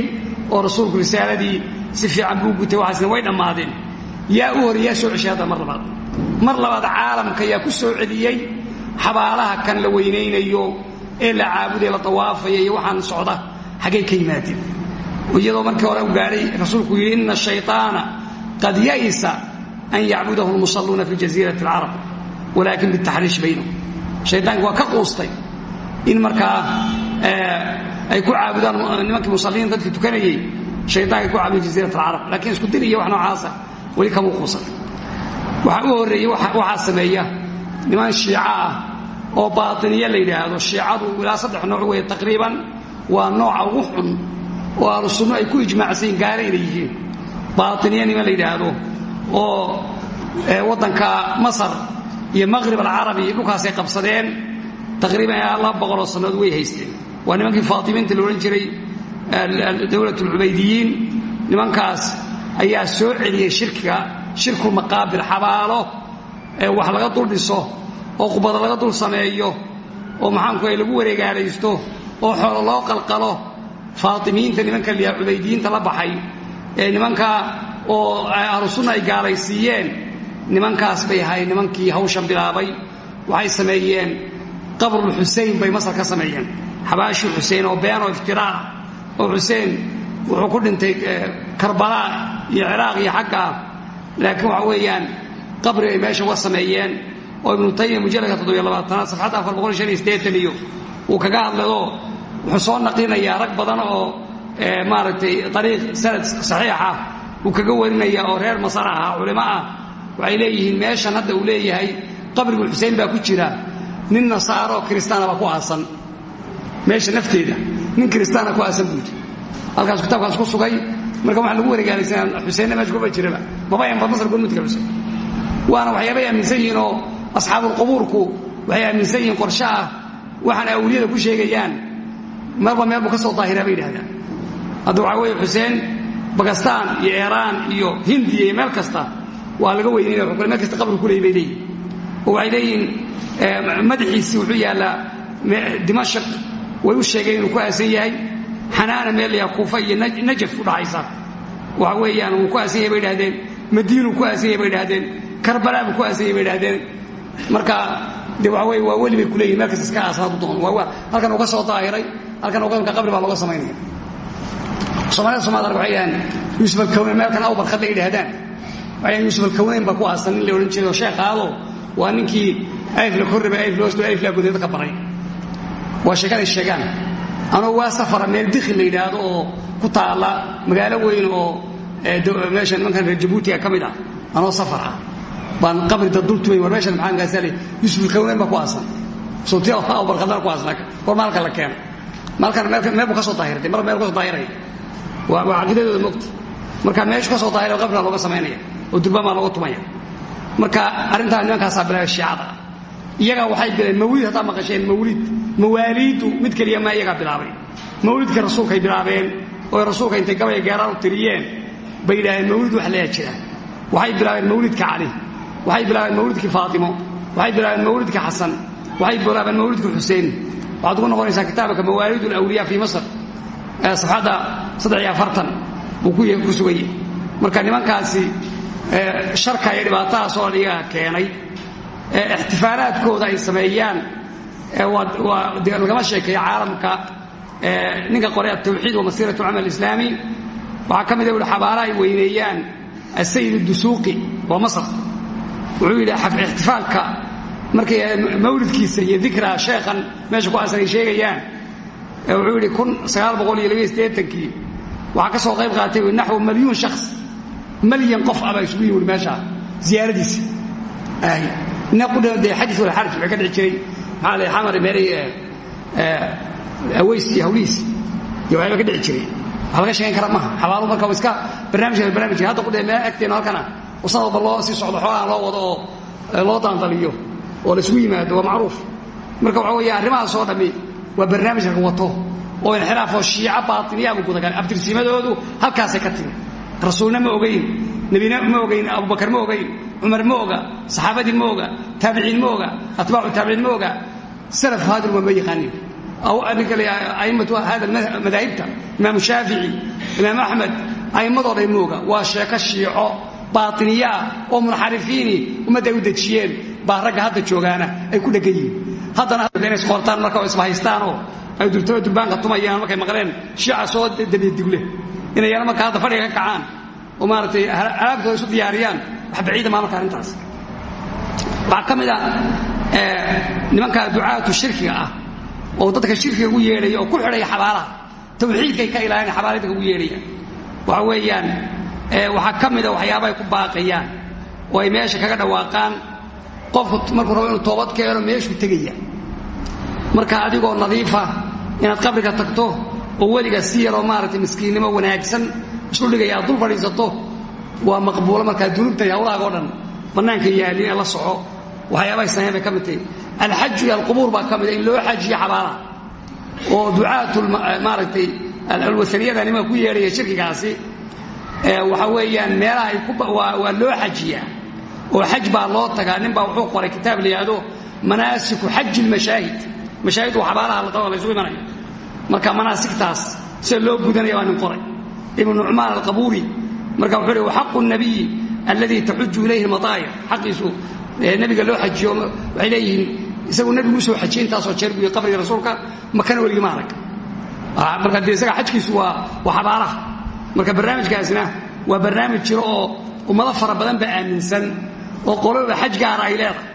oo rasuulku risaaladii si fiican buu gutay waxaasna way dhammaadeen yaa u horey yaa soo ceshay hadda mar labaad. Mar labaad caalamka yaa ku soo celiyey. Xabaalaha kan la weynaynayo ee la caabuday la dawaafaya iyo waxaan socda xaggay ka yimaadeen iyadoo markii hore u gaadhay rasuulku yidhi ina shayطaana qad ya'isa an yacbudahu lmusalluuna fi jasiirati اlcarab walaakin bitaxriish baynahum shaydaanki waa ka quustay in markaa ay ku caabudaan nimankii musalliin dadkii tukanayey shaydaanka ku caabudan jasiirat alcarab laakiin isku dir iyo wax noocaasa weli kama quusan waxaa u horreeyey waxaa sameeya niman oo baatiniya la yidhaahdo. Shiicadu ilaa saddex nooc weeye taqriiban waa nooca ugu xun oo ahlu sunno ay ku ijmaacsayin gaare inay yihiin. Baatiniya niman la yidhaahdo oo waddanka masar iyo maqrib alcarabi dhulkaasay qabsadeen taqriiban ilaa laba boqoloo sannadood way haysteen. Waa nimankii faatimiinta la odhan jiray dowlat alcubaydiyiin nimankaas ayaa soo celiyey shirkiga shirkul maqaabir xabaalo wax laga dul dhiso oo qubada laga dul sameeyo oo maxaanku ay lagu wareegaalaysto oo xoolo loo qalqalo faatimiyiinta nimanka liyaa cubaydiyiinta la baxay ee nimankaa oo ahlu sunna ay gaalaysiiyeen nimankaas bay ahayd nimankii hawshan bilaabay waxay sameeyeen. Qabrul xusein bay masar ka sameeyeen. Xabaashii xusein oo been oo iftiraa oo xuseen wuxuu ku dhintay karbala iyo ciraaq iyo xaggaa laakiin waxa weeyaan qabri ay meesha uga sameeyeen oo ibnu taymiya mujalladka toddobiyo labaatanaad safxadda iyo siddeetan kaga hadlayoo wuxuu soo naqlinayaa rag badan oo maaragtay ariiq sanad saxiixa uu kaga warinaya oo reer masar ahaa culimo ah waxay leeyihiin meeshan hadda uu leeyahay qabrigul xuseen baa ku jira nin nasaaro oo kiristaana baa ku aasan meesha nafteeda nin kiristaana ku aasan buuti halkaas kitaabkaas ku sugay marka waxaa lagu wareegaalaysanaa xuseenna meesha kuma jiraba maba yanba masar gurmudka xuseen waana waxyaabay aaminsan yihiin oo asxaabulqubuurku waxay aaminsan yihiin qorshe ah waxaana awliyada ku sheegayaan marba meel buu ka soo daahiraa bay yidhahdaan. Hadda waxaa weeye xuseen bakistaan iyo iiraan iyo hindiya iyo meel kasta waa laga weynaynaya kale meel kasta qabri ku leey bay leeyihiin oo waxay leeyihiin madaxiisii wuxuu yaallaa dimashaq way u sheegeen inuu ku aasan yahay xanaana meel layaa kuufa iyo najaf u dhaxaysa. Waxa weeyaan wuu ku aasan yahay bay idhahdeen madiinuu ku aasan yahay bay idhahdeen karbala buu ku aasan yahay bay idhahdeen marka de waxa weye waa weli bay ku leeyihiin meel kasta iska aasan hadduu doono waa halkan uu ka soo daahiray halkan ugamka qabri baa looga samaynaya soomaalida somaalida waxay yidhahdeen yuusuf alkawneyn meelkan awbarkhad ay yidhahdaan waxay yidhahdeen yuusuf alkawneyn baa ku aasan nin la odhan jiray oo sheekh aado waa ninkii ayfla korraba ayfla hoosto ayfla gudeeda ka baray. Waa sheekaday sheegaan. Anoo waa safara meel dikhi la oo ku taalla magaalo weyn oo meesha nimankan reer jabuutiga ka mid ah. Anoo safar ah baan qabri dad dul tumay war meeshan maxaa gaasale yusuf ilkawneyn baa ku aasan sawtiya barkadana ku aasna maalka la keena maalkan meel ka soo daahirtay mar meel ka soo daahiraya waa caqiidadooda mogta marka meeshu ka soo daahira qabriga looga samaynaya oo durbamaa looga tumaya. Marka arrintaa nimankaasaa bilaabay shiicada. Ah waxay bilaabeen mawlid haddaa maqasheen mawlid mawaaliidu mid keliya ma iyagaa bilaabay mawlidka rasuulkay bilaabeen oo rasuulka intay gabaya geeraan u tiriyeen bay yidhaaheen mawlid wax leeya jira. Waxay bilaabeen mawlidka cali waxay bilaabeen mawlidkii faatimo waxay bilaabeen mawlidka xasan waxay bilaabeen mawlidka xuseen waxaad ugu noqonaysaa kitaabka mawaalid alawliya fii masr ee safxadda buu ku sugayey marka nimankaasi sharka iyo dhibaatadaas oo dhan iyaga keenay ixtifaalaadkooda ay sameeyaan lagama sheekeeyo caalamka ninka qoray atawxiid wa masiirat camal islaami waxaa ka mida ui xabaala ay weyneeyaan asayid dusuuqi waa masr wuxuu yidhi ixtifaalka. Markay mawlidkiisa iyo dikra sheekhan meesha ku asan ay sheegayaan wuxuu yidhi kun sagaal boqol iyo labaiyo siddeetankii waxaa ka soo qayb qaatay naxwu malyuun shakhs malyan qof abaa isugu yimid meesha ziyaaradiisa. De xadis wala xaraj wuxuu ka dhici jiray maxaa la xamar meeray aways iyo hawlihiis iyo waxyaaba ka dhici jiray. Wax laga sheegan kara maaha. Xabaalu marka iska barnaamijka barnaamijka hadda qudhe meel agteeno halkana wasad walba loo sii socdo xoogaan loo wado oo loo daandaliyo oo la isugu yimaado waa macruuf. Marka waxa weeye arrimahaas oo dhammi waa barnaamijka wato oo inxiraafoo shiica baatiniyabu gudagal abtirsiimadoodu halkaasay ka timi rasuulna ma ogayn nebina ma ogayn abubakar ma ogayn cumar ma oga saxaabadii ma oga taabiciin ma oga atbaacu taabiciin ma oga. Salaf haadilma ma yaqaanin ninka a'immatu hada madaahibta imaam shaafici imaam axmed a'immadoo dhan ma oga baatiniya ah oo munxarifiini ummadda ay u dejiyeen. Baa ragga hadda joogaana ay ku dhegan yihiin haddana inay isqortaan marka oo isbahaystaanoo ay durtaba durbaanka tumayaan markay maqleen shiica soo dabyadigle inay yana marka hadda fadhiga ka kacaan oo maaragtay alaabtooda isu diyaariyaan wax baciida maa marka arrintaas. Waxaa ka mid a nimanka ducaatu shirkiga ah oo dadka shirkiga ugu yeedhaya oo ku xidhaya xabaalaha. Tawxiidkay ka ilaalin xabaalay dadka ugu yeedhayaan waxa weeyaan waxaa ka mida waxyaaba ay ku baaqayaan oo ay meesha kaga dhawaaqaan. Qofku markuu rabo inuu toobad keeno meeshuu tegaya marka adigoo nadiifa inaad qabriga tagto oo weliga si yaroo maaragtay miskiinnimo wanaagsan isu dhigaya aad dul fadhiisato waa maqbuulo markaa dunuubta iyo hawlahaaga o dhan. Bannaanka yaalin ee la soco. Waxyaabahay sameyn bay ka mid tahay. Alxaju iyo alqubuur baa ka mida in loo xajiyo xabaalaha oo ducaatu maaragtay alwasaniyada nimanka ku yeedhaya shirkigaasi waxa weeyaan meelaha ay waa loo xajiyaa oo xaj baa loo tagaa. Nin baa wuxuu qoray kitaab la yidhaahdo manaasiku xaji lmashaahid mashaahid waa xabaalaha laqabada la imanayo. Marka manaasigtaas sida loo gudanaya waa nin qoray. Ibnu nucmaan alqabuuri marka wuxuu hi waxaqu nabiyi alladii taxuju ilayhi lmataayir xaqiisu nebiga loo xajiyo waxay leeyihiin isagu nebigu u soo xajiyey intaasoo jeer buu qabriga rasuulka makana weligii ma arag marka dee xajkiisu waa xabaalaha marka barnaamijkaasina waa barnaamij jiro oo ummado fara badan baa aaminsan oo qolada xaj gaara ay leedahay.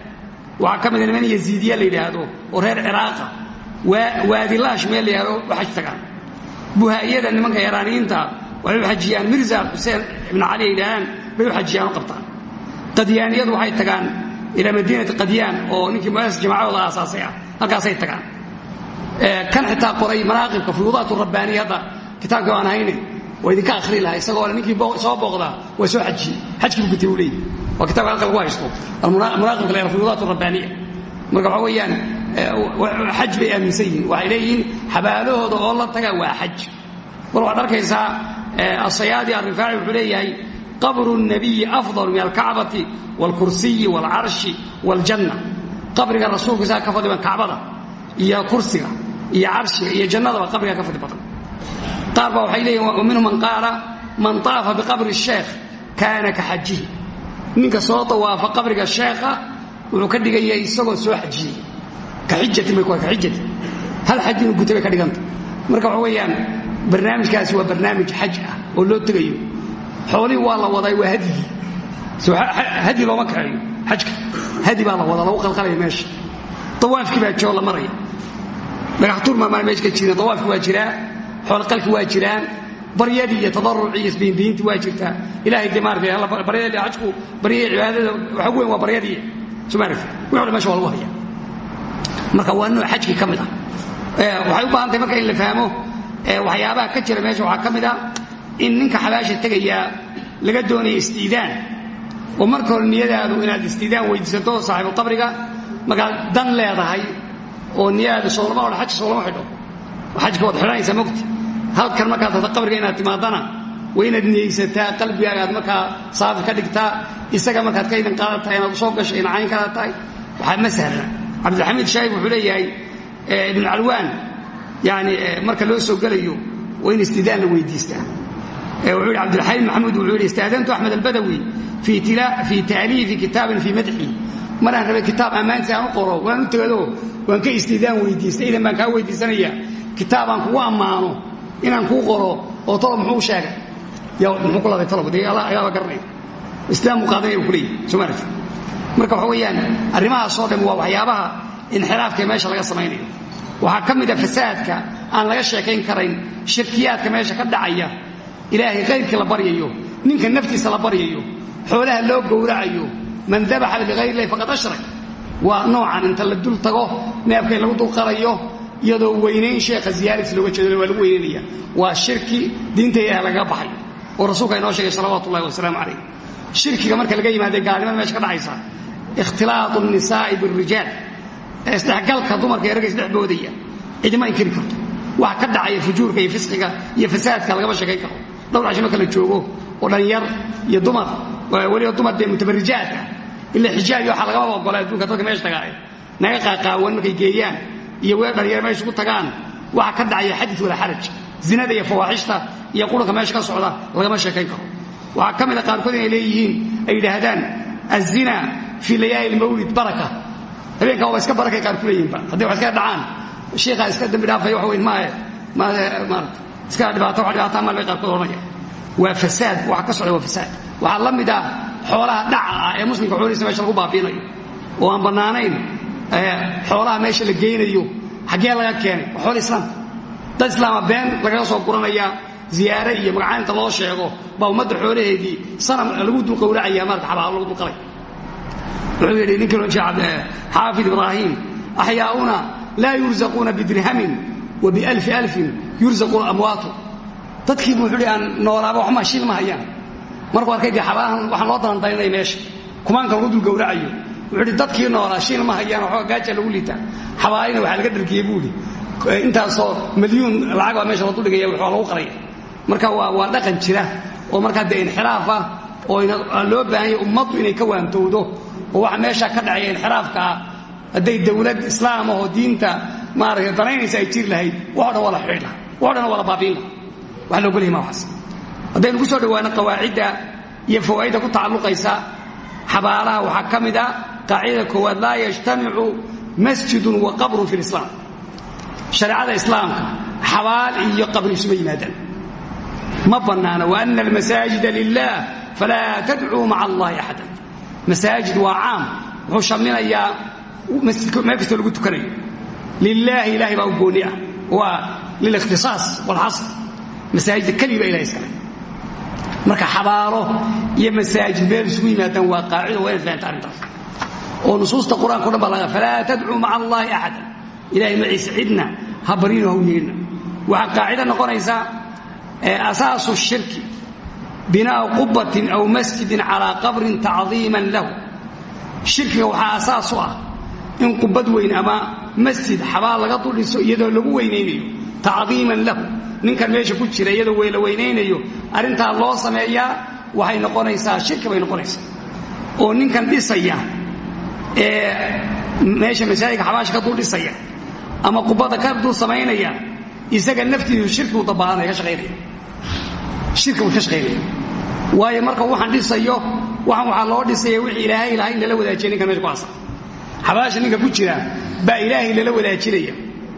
Waxaa ka mida niman yaziidiya la yidhaahdo oo reer ciraaqa waadilaash meel la yidhahdo xaj tagaan. Buhaayada nimanka yaraaniyiinta waxay u xajiyaan. Mirza xuseen ibn cali ay bay xajiyaan qabtaan. Qadyaaniyadu waxay tagaan ilaa madiinati qadyaan oo ninkii muasis jamaacadooda aasaasay ah halkaasay tagaan. Kan xitaa qoray manaaqibka fuyuudaat rabbaaniya hadda kitaabkii aan hayne waa idinka akhri lahaa isagoo ninkii soo booqdaa waa soo xajiyey xajkii buu gutay uu leeyahy waa kitabka halka lagu haysto almunaaqibka la fuyuudaat rabbaaniya marka waxa weeyaan xaj bay aaminsan yihiin waxay leeyihiin xabaalahooda oo la taga waa xaj mar waxaad arkaysaa asayaadi arrifaaci wuxuu leeyahay qabru الnabiyi afضal min alkacbati wاlkursiyi wاlcarshi wاljanna qabriga rasuulkiisaa ka fadli badan kacbada iyo kursiga iyo carshiga iyo jannadaba qabrigaa ka fadli badan qaar baa waxay leeyihiin wa minhu man qaala man taafa biqabri sheekh kaana ka xajihi ninka soo tawaafa qabriga sheekha wuxuu ka dhigaya isagoo soo xajiyey. Ka xijatin bay ka xijati hal xaj inuu gutay bay ka dhiganta marka waxa weeyaan barnaamijkaasi waa barnaamij xaj ah oo loo tegayo. Xoolihii waa la waday waa hadigii hadi looma kaxeeyo xajka. Hadi baa la wadaa lagu qalqalaya meesha. Awaafkii baa joo xoolqalki waa jiraan baryadii iyo tadarucii iyo isbiinbiintii waa jirtaa. Ilahay de maarata baryada ajku baryadii cibaadada waxa weyn waa baryadii. Soo maaragta wixii dhan meesha waa lagu haya marka waa nooc xajkii ka mid ah. Waxay u baahan tahay marka in la fahmo waxyaabaha ka jira meesha waxaa ka mid ah in ninka xabaasha tegayaa laga doonaya istiidaan. Oo marka hore niyadaadu inaad istiidaan weydiisato saaxiibuqabriga markaad dan leedahay oo niyadaadu soolama odhan xajka soolama xidho xajka waad xidhanaysaa mogti halkan markaad qabriga inaad timaadana waa inaad niyeysataa qalbigaaga aad markaa saafi ka dhigtaa isaga markaad ka idin qaadan tahay inaad u soo gasho inacayn kala tahay waxaa ma sahlana cabdilxamiid shaayib wuxuu leeyahay ibnu calwaan yani marka loo soo gelayo waa in istidaan la weydiistaa wuxuu yidhi cabdilxamiid maxamuud wuxuu yidhi istaadantu axmed albadawi fii taaliifi kitaabin fii madxi maraan rabay kitaab ammaantii aan u qoro waan u tegado waan ka istidaan weydiistay idan baan kaa weydiisanaya kitaabaan kugu ammaano inaan kuu qoro oo talob muxuu sheegay? Muxuu ku laday talob? Dee ayaaba garanaya islaam buu ku leeyahy soo marka waxa weeyaan arrimahaasoo dhan waa waxyaabaha inxiraafkae meesha laga samaynayo. Waxaa ka mid fasaadka aan laga sheekayn karayn shirkiyaadka meesha ka dhacaya ilaahay kayrkii la baryayo ninka naftiisa la baryayo xoolaha loo gowracayo man dabaxa ligayr illahi faqad ashrak waa noocan inta la dul tago neefka in lagu dulqarayo iyadoo weynayn sheekha ziyaaradiis looga jeedo waa lagu weynaynaya waa shirki diinta ilaah lagaga baxay oo rasuulka inoo sheegay salawatu ullahi wasalaamu calayh shirkiga marka laga yimaadee gaalnimada meesha ka dhacaysa ikhtilaatu nisaa'i birijaal isdhexgalka dumarka ee ragga isdhex boodaya cidima inkiri karto. Waxa ka dhacaya fujuurka iyo fisqiga iyo fasaadka lagama sheekayn karo. Dhowr casho marka la joogo oo dhalinyar iyo dumar weliba dumar dee mutabarijaadka ila xijaab iyo waxaa lagama ogola adduunka dadka meesha tagaaye naga qaaqaawan markay geeyaan iyo weer dhalinyar meesha ku tagaan. Waxa ka dhacaya xadid walaa xaraj zinada iyo fawaaxishta iyo qurunka meesha ka socda lagama sheekayn karo. Waxaa ka mid a qaarkood inay leeyihiin ay yidhaahdaan azina fii layaali lmawlid baraka. Habeenka waaba iska barakay qaar ku leeyihinba hadday wax iska dhacaan shiikaa iska dambi dhaafaya wax weyn maahe. Maarata iska dhibaato wax dhibaataa maal bay qaarkood odhanaya waa waxa ka socda waa fasaad. Waxaa la ah xoolaha dhaca ah ee muslimka xoolihiisa meesha lagu baabiinayo oo aan bannaanayn xoolaha meesha la geynayo xaggee laga keenay? Waa islaamka dad islaama been lagaga soo guranaya ziyaare iyo magacaynta loo sheego baa ummadda xoolaheedii sanam lagu dulqowracaya marata xabaalo lagu dulqalay wuxuu yidhi ninkii loo jeeda xaafid ibraahim axyaa'una laa yurzaquuna bidirhamin wa bialfi alfin yurzaquuna amwaatu. Dadkiibu wuxuu hi aan noolaaba waxma shil ma hayaan markuu arkay dee xabaalahan waxaan loo dalandaynaya meesha kumaanka lagu dulgowracayo wuxuu hi dadkii noolaa ma hayaan waxooga gaaja lagu liitaa xabaalina waxaa laga dharkiyey buuhi intaasoo milyuun lacag baa meesha la duldhigaya waa lagu qaraya. Marka waa waa dhaqan jira oo markaa dee inxiraaf ah oo loo baahanya ummaddu inay ka waantowdo oo waxa meesha ka dhacaya inxiraafkaa hadday dawlad islaam ahoo diinta maaragtay danaynaysa ay jiri lahayd waxo dhan waa la xidhi laha waxo dhan waa la baabiin laha loo golyahy ma waxaas haddaynu ku soo dhowaano qawaacidda iyo fawaa'idda ku tacalluqaysa xabaalaha waxaa ka mid a qaacidada koowaad laa yajtamicu masjidun wa qabrun fi lislaam shareecada islaamka xabaal iyo qabri isuma ma bannaana wa ana almasaajida lilah falaa tadcuu maca allahi axadan. Masaajid waa caam wuxuu shaminayaa meel kastoo lagu tukanayo. Lilaahi ilahay baa u gooni ah waa lilikhtisaas walxasr masaajidda keligii baa ilahay iskale marka xabaalo iyo masaajid meel isugu yimaadaan waa qaacido waa inaad fahamta oo nusuusta qur'aanka o falaa tadcuu maca allahi axadan ilahay maciise cidna ha barino haw yeelina waxaa qaacida noqonaysaa asaasu shirki binaau qubatin aw masjidin calaa qabrin tacdiiman lahu. Shirkiga waxaa asaas ah in qubad weyn ama masjid xabaal laga duldhiso iyadoo lagu weynaynayo tacdiiman lahu ninkan meesha ku jira iyadoo la weynaynayo arrintaa loo sameeyaa waxay noqonaysaa shirki bay noqonaysaa. Oo ninkan dhisaya ee meesha masaajidka xabaasha ka dul dhisaya ama qubadda ka dul samaynaya isaga naftiisu shirki u dabaalanaya ka shirki buu ka shaqaynaya waayo marka waxaan dhisayo waxaan waxaa loo dhisaya wixii ilaahay lahaa in lala wadaajiya ninkan meesha ku asa xabaasha ninka ku jira baa ilaahay lala wadaajinaya.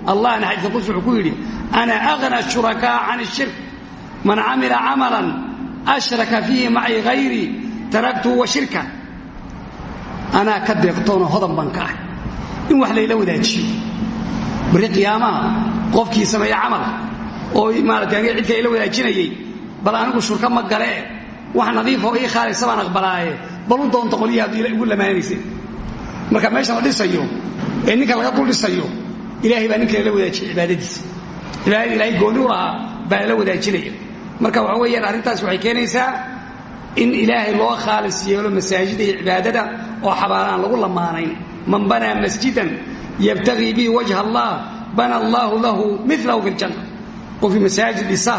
Allahna xadiiska qudsi wuxuu ku yidhi ana aghna shurakaa can ishirk man camila camalan ashraka fiihi macii hayrii taraktuhu wa shirka anaa ka deeqtoonoo hodan baan ka ah in wax layla wadaajiyo bari qiyaamaha qofkii sameeya camal oo maarata aniga cidka ila wadaajinayay bal anigu shurka ma galee wax nadiifoo ii khaalisa baan aqbalaaye bal u doonta qolyaha ad igu lamaanayseen marka meesha la dhisayo ee ninka laga dul dhisayo ilaahay baa ninkan la wadaajiyay cibaadadiisa cibaadada ilaahay gooni u lahaa baa lala wadaajinaya marka waxa weeyaan arrintaas waxay keenaysaa in ilaahay loo khaalis yeelo iyo cibaadada oo xabaalaan lagu lamaanayn. Man banaa masjidan yabtagii bihi wajha allah bana allaahu lahu milahu fi ljanna qofkii masaajid dhisa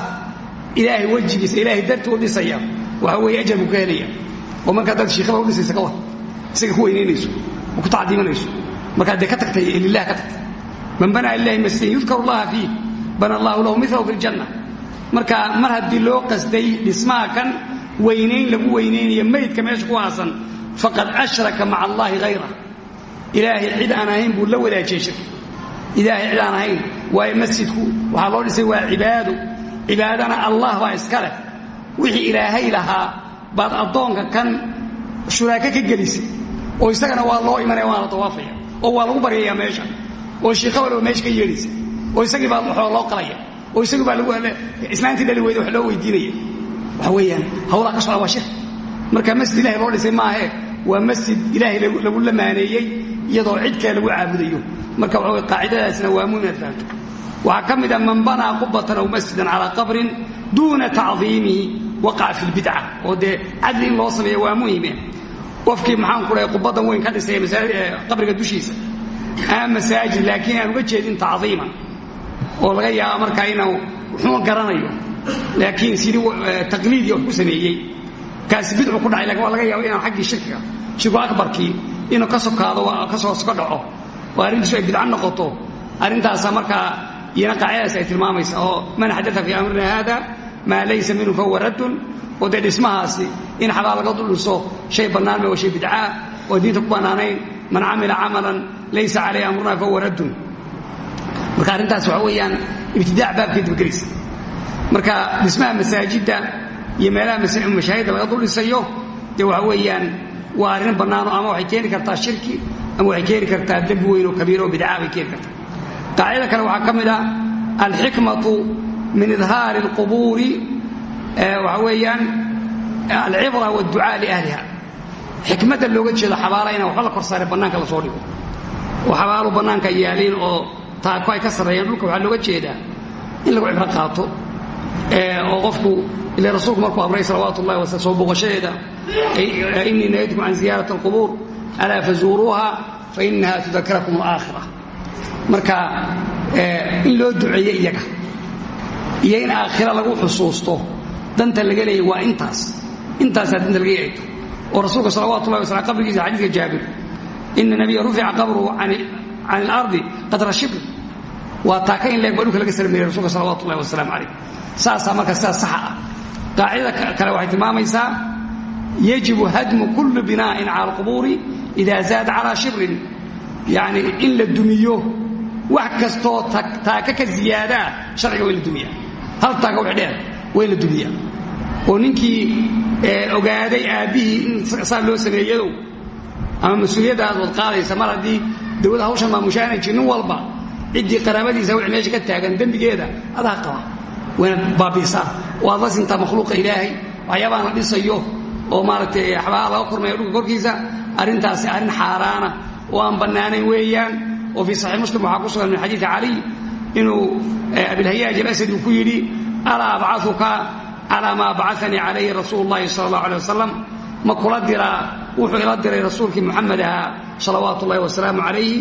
ilaahay wejigiisa ilaahay dartii u dhisaya waxa weeye ajar buu helaya. Oo markaa dad shiikhada u dhisaysa ka war isaga ku weynaynayso ku tacdiimanayso. Markaa dee ka tagtay lilah ka tagtay. Man banaa lilahi masjidan yudkaru allaha fiih bana allahu lahu milahu fi ljanna marka mar haddii loo qasday dhismaha kan weynayn lagu weynaynayo maydka meesha ku aasan faqad ashraka maca allaahi hayra ilaahay cid aan ahayn buu la wadaajiyey shirki. Ilaahay cid aan masjidku waxaa loo dhisay waa cibaado cibaadana allah baa iska wixii ilaahay lahaa baad addoonka kan shuraako ka gelisay. Oo isagana waa loo imanaya waa la dawaafaya oo waa lagu baryayaa meesha. Oo shiikha waliba meesha ka yeedhaysa oo isagii baa waxoo loo qalaya oo isagii baa lagu islaantii dhali weyda wax loo weydiinaya waxa weeyaan hawlaa ka waa shirk. Marka masjid ilahay loo dhisay maahee waa masjid ilaahay lagu lamaaneeyey iyadoo cid kale lagu caabudayo. Marka waxa qaacidadaasna waa muhiim inaad fahanto. Waxaa ka mid a man banaa qubatan aw masjidan calaa qabrin duuna tacdiimihi waqaca fi lbidca oo dee cadli loo sameeya waa muhime qofkii maxaan ku dhahay qubaddan weyn ka dhisay qabriga dushiisa ama masaajid laakiin aan uga jeedin oo laga yaaba markaa inuu wuxuun garanayo. Laakiin sidii taqliidiya wax ku sameeyey. Kaasi bidcu ku dhacay laakiin waa laga yaaba inaan xaggii shirkiga shirku akbarkii inuu ka sokaado ka soo ka dhaco. Oo arrintiisu ay bidca noqoto. Arrintaasa markaa iyana qaacidadaas ay tilmaamaysa oo man xadaa fii amrina haada maa laysa minhu fahuwa raddun oo dee dhismahaasi in xabaa laga duldhiso shay bannaan ma waa shay bidcaa oo diinta ku bannaanayn man camila camalan laysa calayhi amruna fahuwa raddun marka arrintaas waxa weeyaan ibtidaac baabkeed bagelaysa marka dhismaha masaajidda iyo meelaha mashaahidda laga dul dhisayo waxa weeyaan waa arrin bannaano ama waxay keeni kartaa shirki ama waxay keeni kartaa dembi weyn oo kabiiro oo bidcaa bay keeni kartaa. Kale waxaa ka mid ah alxikmatu min idhaari اlqubuuri waxa weeyaan alcibra wاdducaa liahliha xikmadda looga jeedo xabaala inaan la kor saare bannaanka la soo dhigo. Oo xabaalu bannaanka yaaliin oo taako ay ka sarreeyaan dhulka waxaa looga jeedaa in lagu cibro qaato oo qofku ila rasuulku markuu amray salawaatu ullahi wasal soo booqashadeeda innii nahaytukum can ziyaarat alqubuur alaa fazuuruuha fa inaha tudakirakum alaakhira marka in loo duceeyo iyaga iyo in aakhira lagu xusuusto danta laga leeyay waa intaas intaasaa danta laga yeegto oo rasuulka salawatu ullahi waslam qabrigiisa xadiidka jaabir ina nabiya rufica qabruhu ilardi qadra shibr waa taaka in leeg baa dhulka laga salmeeyey rasuulka salawatu ullahi wasalaamu calayh saasaa marka sidaas saxa ah qaacidada kale waxay tilmaamaysaa yajibu hadmu kullu binaa'in cala alqubuuri ida zaada calaa shibrin yacni in la dumiyo wax kastoo taaka ka ziyaadaa sharciga waa in la dumiyaa hal taaka wax dheer waa in la dumiyaa oo ninkii ogaaday aabbihii in saa loo sameeyadow ama mas'uuliyaddaas waad qaadaysa mar haddii dawladda hawshan maamushaana jirnin walba ciddii qaraabadiisa wixii meesha ka taagan dembigeeda adaa qaba. Wayna baabiisaa oo aad la sintaa makhluuqa ilaahay waxyaabaha la dhisayo oo maaragtay xabaha laga kormaya dhulka korkiisa. Arrintaasi arrin xaaraana. Oo aan weeyaan. Oo fii saxiix muslim waxaa ku sugan min xadiidi caliy inuu abilhayaaj alasadi ku yidhi alaa abcaduka calaa maa bacanii calayhi rasuulu llahi sala wasalam ma kula diraa wuxuu ila diray rasuulkii muxamed ahaa salawaatu ullahi wasalaamu calayhi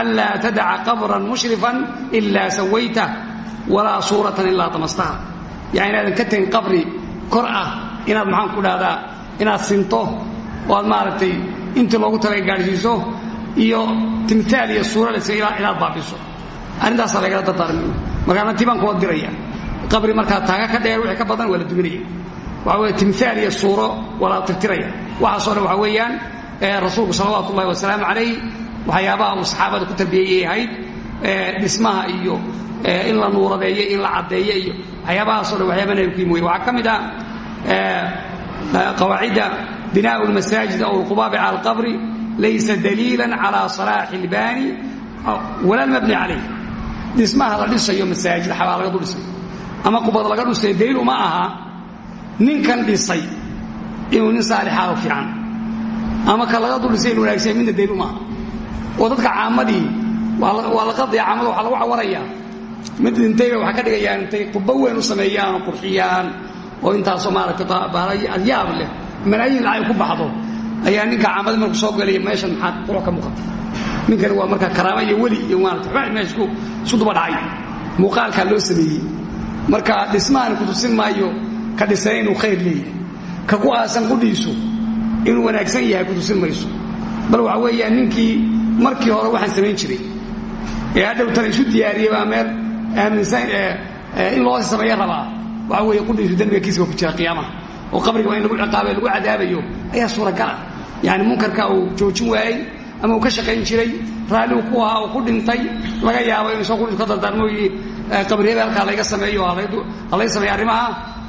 anlaa tadaca qabran mushrifan ilaa sawaytah walaa suuratan ilaa damastaha yani inaadan ka tegin qabri kor ah inaad maxaan ku dhahdaa inaad sinto oo aad maaragtay intii loogu talaga gaadhsiiso iyo timtaal iyo suuralesa inaad baabiso arrintaasaa lagala dardaarmiyo markaana tibaan kuwa diraya qabri markaa taaga ka dheer wixii ka badan waa la duminaya waxa weye timtaal iyo suuro waa la tirtiraya waxaasoo dhan waxa weeyaan rasuulku salawaatu ullahi wasalaamu calayh waxyaabaha saxaabada ku tarbiyeyay ahayd dhismaha iyo in la nuuradeeyo in la caddeeyo iyo waxyaabahaasoo dhan waxyaaba nabi yimi wey waxaa ka mid ah qawaacidda binaau lmasaajid aw alqubaabi cala alqabri laysa daliilan cala salaaxi ilbaani wala almabni calayh. Dhismaha la dhisayo masaajid xabaa laga dul dhisayo ama qubad laga dhustay daliil uma aha ninkan dhisay inuu nin saalixaa oo fiican ama ka laga dul dhisay inu wanaagsan midna daliil uma aha. Oo dadka caamadii waa la qadaya caamada waxaa lagu cawaraya. Mid dhintayba waxaa ka dhigayaan intay qubbo weyn u sameeyaan oo qurxiyaan oo intaasoo maaragtay adyaab leh. Malaayiin lacag ku baxdo. Ayaa ninka caamadii marku soo galaya meeshan maxaa qurux ka muuqata? Ninkani waa markaa karaama iyo weli iyo maarata meesha isku duba dhacay. Muuqaalkaa loo sameeyey. Marka dhismahan kutusin maayo ka dhisay inuu khayr leeyahay. Ka ku aasan qudhiisu inuu wanaagsan yahay kutusin mayso. Bal waxa weeyaan ninkii markii hore waxaan samayn jiray. Ee hadhowtana isu diyaariyey baa meel aaminsan in loo sameeyo rabaa. Waxa weeye qudhiisu dembiga kiisba ku jira qiyaamaha. Oo qabriga waa in lagu ciqaabay lagu cadaabayo. Ayaa suuragala. Yani munkarka uu joojin waayey ama uu ka shaqayn jiray raalligu ku ahaa uu ku dhintay laga yaabo inuu soo qudhiisu ka dardaarmo yii qabriyada halkaa sameeyo halay sameeyo arrimaha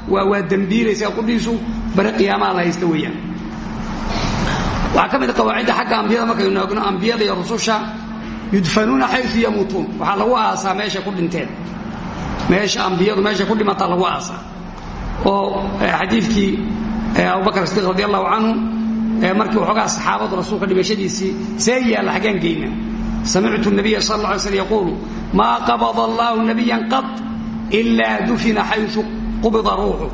waa waa dembiilaysa qudhiisu bari qiyaamaha la haysta weeyaan waxaa ka mid qawaacidda xagga ambiyada markaynu eegno ambiyada iyo rususha yudfanuuna xayu yamuutuun. Waxaa lagu aasaa meeshay ku dhinteen. Meesha ambiyadu meeshay ku dhimataa lagu aasaa. Oo xadiidkii abubakar sidiiq radi allahu canhu markii waxoogaa saxaabadu rasuulka dhimashadiisii see yaalla xaggaan geyna samictu nabiya sal alla alay slm yaquulu maa qabada allahu nabiyan qad ilaa dufina xayu qubida ruuxu.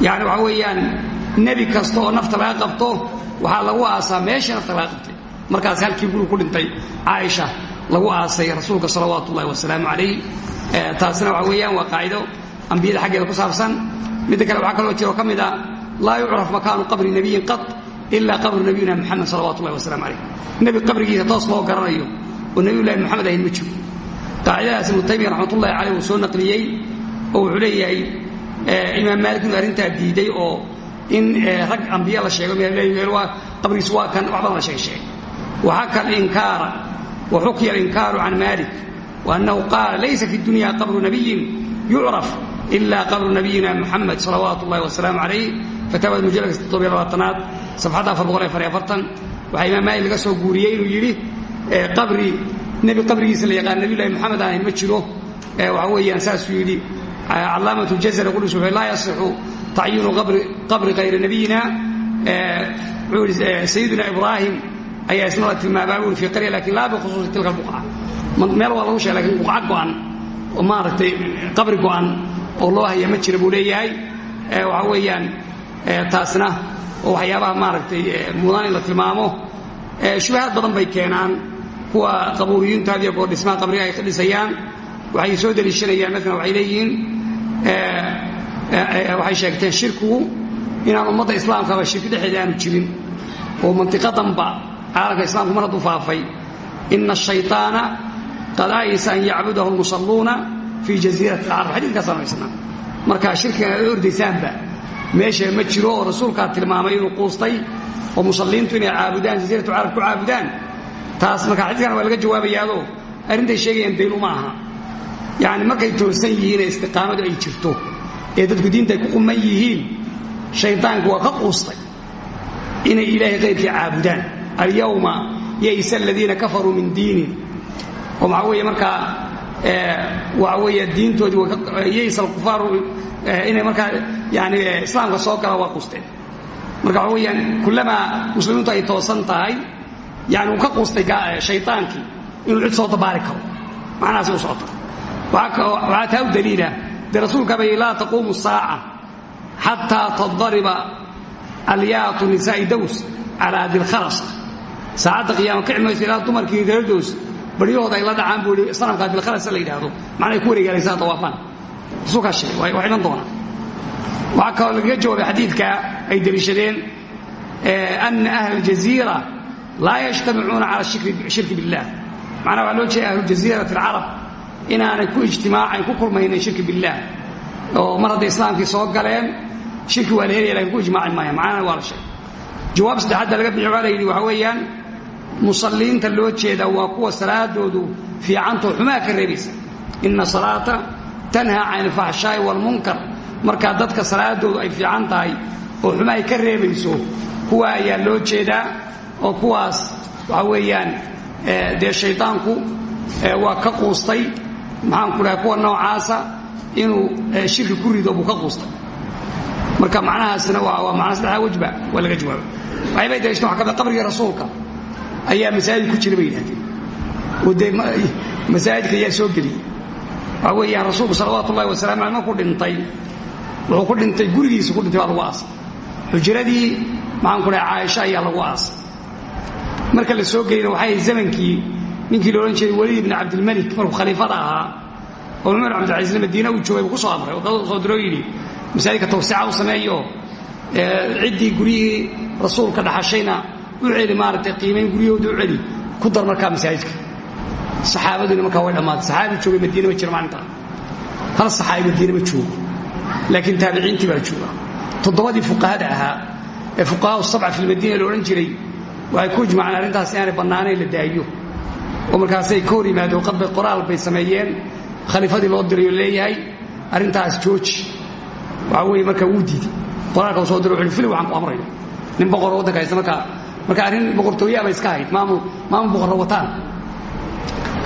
Yani waxa weeyaan nebi kasta oo nafta laga qabto waxaa lagu aasaa laga qabtay markaas halkii gurigu ku dhintay caaisha lagu aasay rasuulka salawaatu ullahi wasalaamu calayh taasina waxa weeyaan waa qaacido ambiyada xaggeeda ku saabsan. Midda kale waxaa kaloo jiro ka mid a laa yucraf makaanu qabri nabiyin qad ilaa qabru nabiyina moxamed salawatu ullahi wasalaamu calayh. Nebi qabrigiisa toos loo garanayo oo nebiyullahi moxamed ahayn ma jiro. Qaacidadaas ibnu taymiya raxmatullahi caleyh uu soo naqliyey oo wuxuu leeyahay imaam maalik inuu arrintaa diiday oo in rag ambiya la sheego qabrigiis waa kan waxbadan la sheeg sheegay waxaka alinkaara wa xukiya alinkaaru can malik waannahu qaala laysa fi dunya qabru nabiyin yucraf ila qabru nabiyina muxamed salawaatu ullahi wasalaamu calayh fataawada mujalladka toddobiyo labaatanaad safxadda waxaa imaam maalik laga soo guuriyey inuu yidhi qabri nebi qabrigiisa la yaqaan nabiyullahi moxamed aan ahayn ma jiro. Waxa weeyaan saasuu yidhi calaamatu ljazara qudhiis wuxuu laa yasixu tacyiinu qabri kayri nabiyina sayidina ibraahim ayaa isna la tilmaamaa uri fi qarya laakiin laa bikhusuusi tilka albuqca meel waa lagu sheega laakiin buqca go'an oo maaragtay qabri go'an oo loo haya ma jira buu leeyahay waxa weeyaan taasna oo waxyaabaha maaragtay mudan in la tilmaamo shubahaad badan bay keenaan kuwa qabuuriyiintu had iyo goor dhismaha qabriga ay ka dhisayaan waxay soo deliishanayaan maalan waxay leeyihiin waxay sheegteen shirkigu inaan ummadda islaamkaba shirki dhexeeda aanu jirin oo mantiqadanba caalamka islamku mar hadduu faafay. Ina ashayطaana qad aysa an yacbudahu lmusalluuna fii jaziirati alcarab xadiidkaasaan haysnaa marka shirkigan aad ordaysaanba meesha ma jiro oo rasuulkaa tilmaamay inuu quustay oo musalliintu inay caabudaan jaziiratu carab ku caabudaan. Taas marka xadiidkan waa laga jawaabayaado arrintay sheegayaan dayl uma aha. Yacni markay toosan yihiin ee istiqaamadu ay jirto ee dadku diinta ku quman yihiin shaydaanku waa ka quustay inay ilaahay qayrkii caabudaan. Alyawma yaysa aladiina kafaruu min diinin oo maxaa weeye markaa waxa weeye diintoodii yaysa alkufaaru inay markaa yani islaamka soo gala waa quusteen marka waxa weeyaan muslimiintu ay toosan tahay yani ka quustay shaydaankii inuu cid soo dabaari karo. Macnahaasi u socota waxaa taa u dee rasuulkaaba yidhi laa taquumu saaca xataa tadariba alyaatu nisaa'i daws calaa dilkhalasa saacadda qiyaama kici mayso ilaa dumarkii reerdoos baryahooda ay la dhacaan buu yidhi sanamka dilkhalasa la yidhaahdo. Macnay ku wareegaalaysaa dawaafaan rasuulkaa sheegay waa iman doonaa waxaa kaloo lagaga jawaabay xadiidka ay deliishadeen ana ahla aljaziira laa yajtamicuuna cala shirki billah macnaa waxaa loo jeeda ahlujaziirati alcarab inaanay ku ijtimaacayn ku kulmaynin shirki billaah oo mar hadday islaamkii soo galeen shirki waa la helaya ku ijmaaci maaya macnana waa la sheegay. Jawaab saddexaadda laga bixi waa la waxaa weeyaan musalliinta loo jeedaa waa kuwa salaadoodu fiicantoo xumaa ka reebaysa. Ina salaata tanhaa can alfaxshaa'i waalmunkar markaa dadka salaadoodu ay fiican tahay oo xumaa ay ka reebayso kuwa ayaa loo jeedaa oo kuwaas waxa weeyaan dee shaydaanku waa ka quustay maxaan ku dhahay kuwa noocaasa inuu shirki ku rido buu ka quustay. Marka macnahaasna waa macna saddexdaa wejba waa laga jawaaba waxaybay daliishteen waxa ka mid qabrigii rasuulka ayaa masaajid ku jira bay yidhahdeen oo dee masaajidka ayaa soo geliyey waxaa weeyaan rasuulku salawaatu ullahi wasalamu aley markuu dhintay. Wuxuu ku dhintay gurigiisa ku dhintay baa lagu aasay. Xujiradii maxaan ku dhahay caaisha ayaa lagu aasay. Marka la soo geliyna waxay zamankii ninkii la odhan jiray weliid ibni cabdilmalik markuu khaliifada ahaa oo cumar cabdilcasiisna madiina uu joogay ku soo amray oo soo diroo yidhi masaajidka tawsica u sameeyo ciddii guryihii rasuulka dhaxashayna u celi maaragtay qiimayn guryahooda u celi ku dar markaa masaajidka saxaabaduna markaa way dhammaatay saxaabi joogay madiina ma jira hal saxaabi madiina ma joogo laakiin taabiciintii baa jooga. Toddobadii fuqahada ahaa ee sabca fi lmadiina la odhan jiray waxay ku ijmaceen arrintaas inaanay bannaanayn la daayo oo markaasay ka hor yimaadeen qoraal bay sameeyeen khaliifadii loo dirayo leeyahay arrintaas jooji. Waxaa weeye markaa wuu diiday. Qoraalka soo diro wuxuu fili waxaan ku amrayo nin boqor waddanka haysta markaa marka arrin boqortooyaa bay iska hayd maamul maamul boqorro wataan.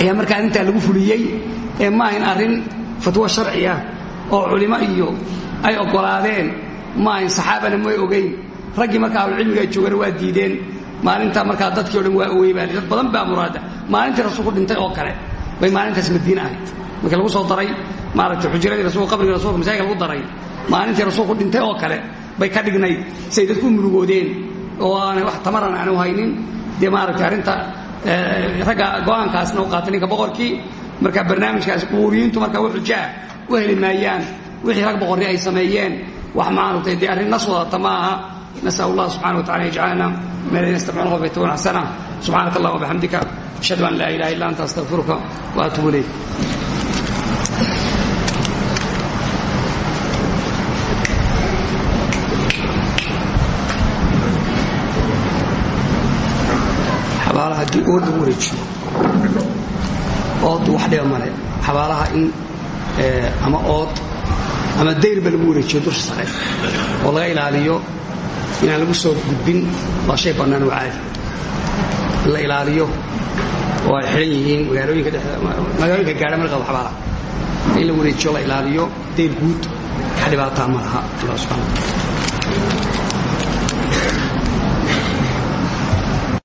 Ayaa markaa arrintaa lagu fuliyey ee maahayn arrin fatwo sharci ah oo culimo iyo ay oggolaadeen maahayn saxaabana may ogayn raggii markaa ahlucilmiga joogana waa diideen maalintaa markaa dadkii o dhan waa oweybaale dad badan baa muraada maalintii rasuulku dhintay oo kale bay maalintaas madiine ahayd. Markii lagu soo daray maaragtay xujiradii rasul qabrigii rasulka masaajidka lagu daray maalintii rasuulku dhintay oo kale bay ka dhignayd. Siay dadku murugoodeen oo aanay wax tamaran aanu haynin. Dee maaragtay arrinta ragga go'aankaasna u qaatay ninka boqorkii. Marka barnaamijkaas qubuuriyiintu marka wax xujaa u heli maayaan. Wixii rag boqorri ay sameeyeen wax maaragtay dee arrin nas wadata ma aha nasal allah subxana wa tacala yajcalana min aladiina yastamicuuna fayattabicuuna axsana subxaanaka allah wabixamdika ashhadu an laa ilaha illa anta astaqfiruka wa atuubu xabaalaha haddii ood lagu wareejiyo ood wax dhiba male xabaalaha in ama ood ama dayrba lagu wareejiyo dusha sare oo laga ilaaliyo inaan lagu soo gudbin waa shay bannaan oo caadi la ilaaliyo. Oo ay xidhan yihiin magaalooyinka gaadha marka xabaalaha in la wareejiyo la ilaaliyo dayr guud wax dhibaataa ma laha allah subxana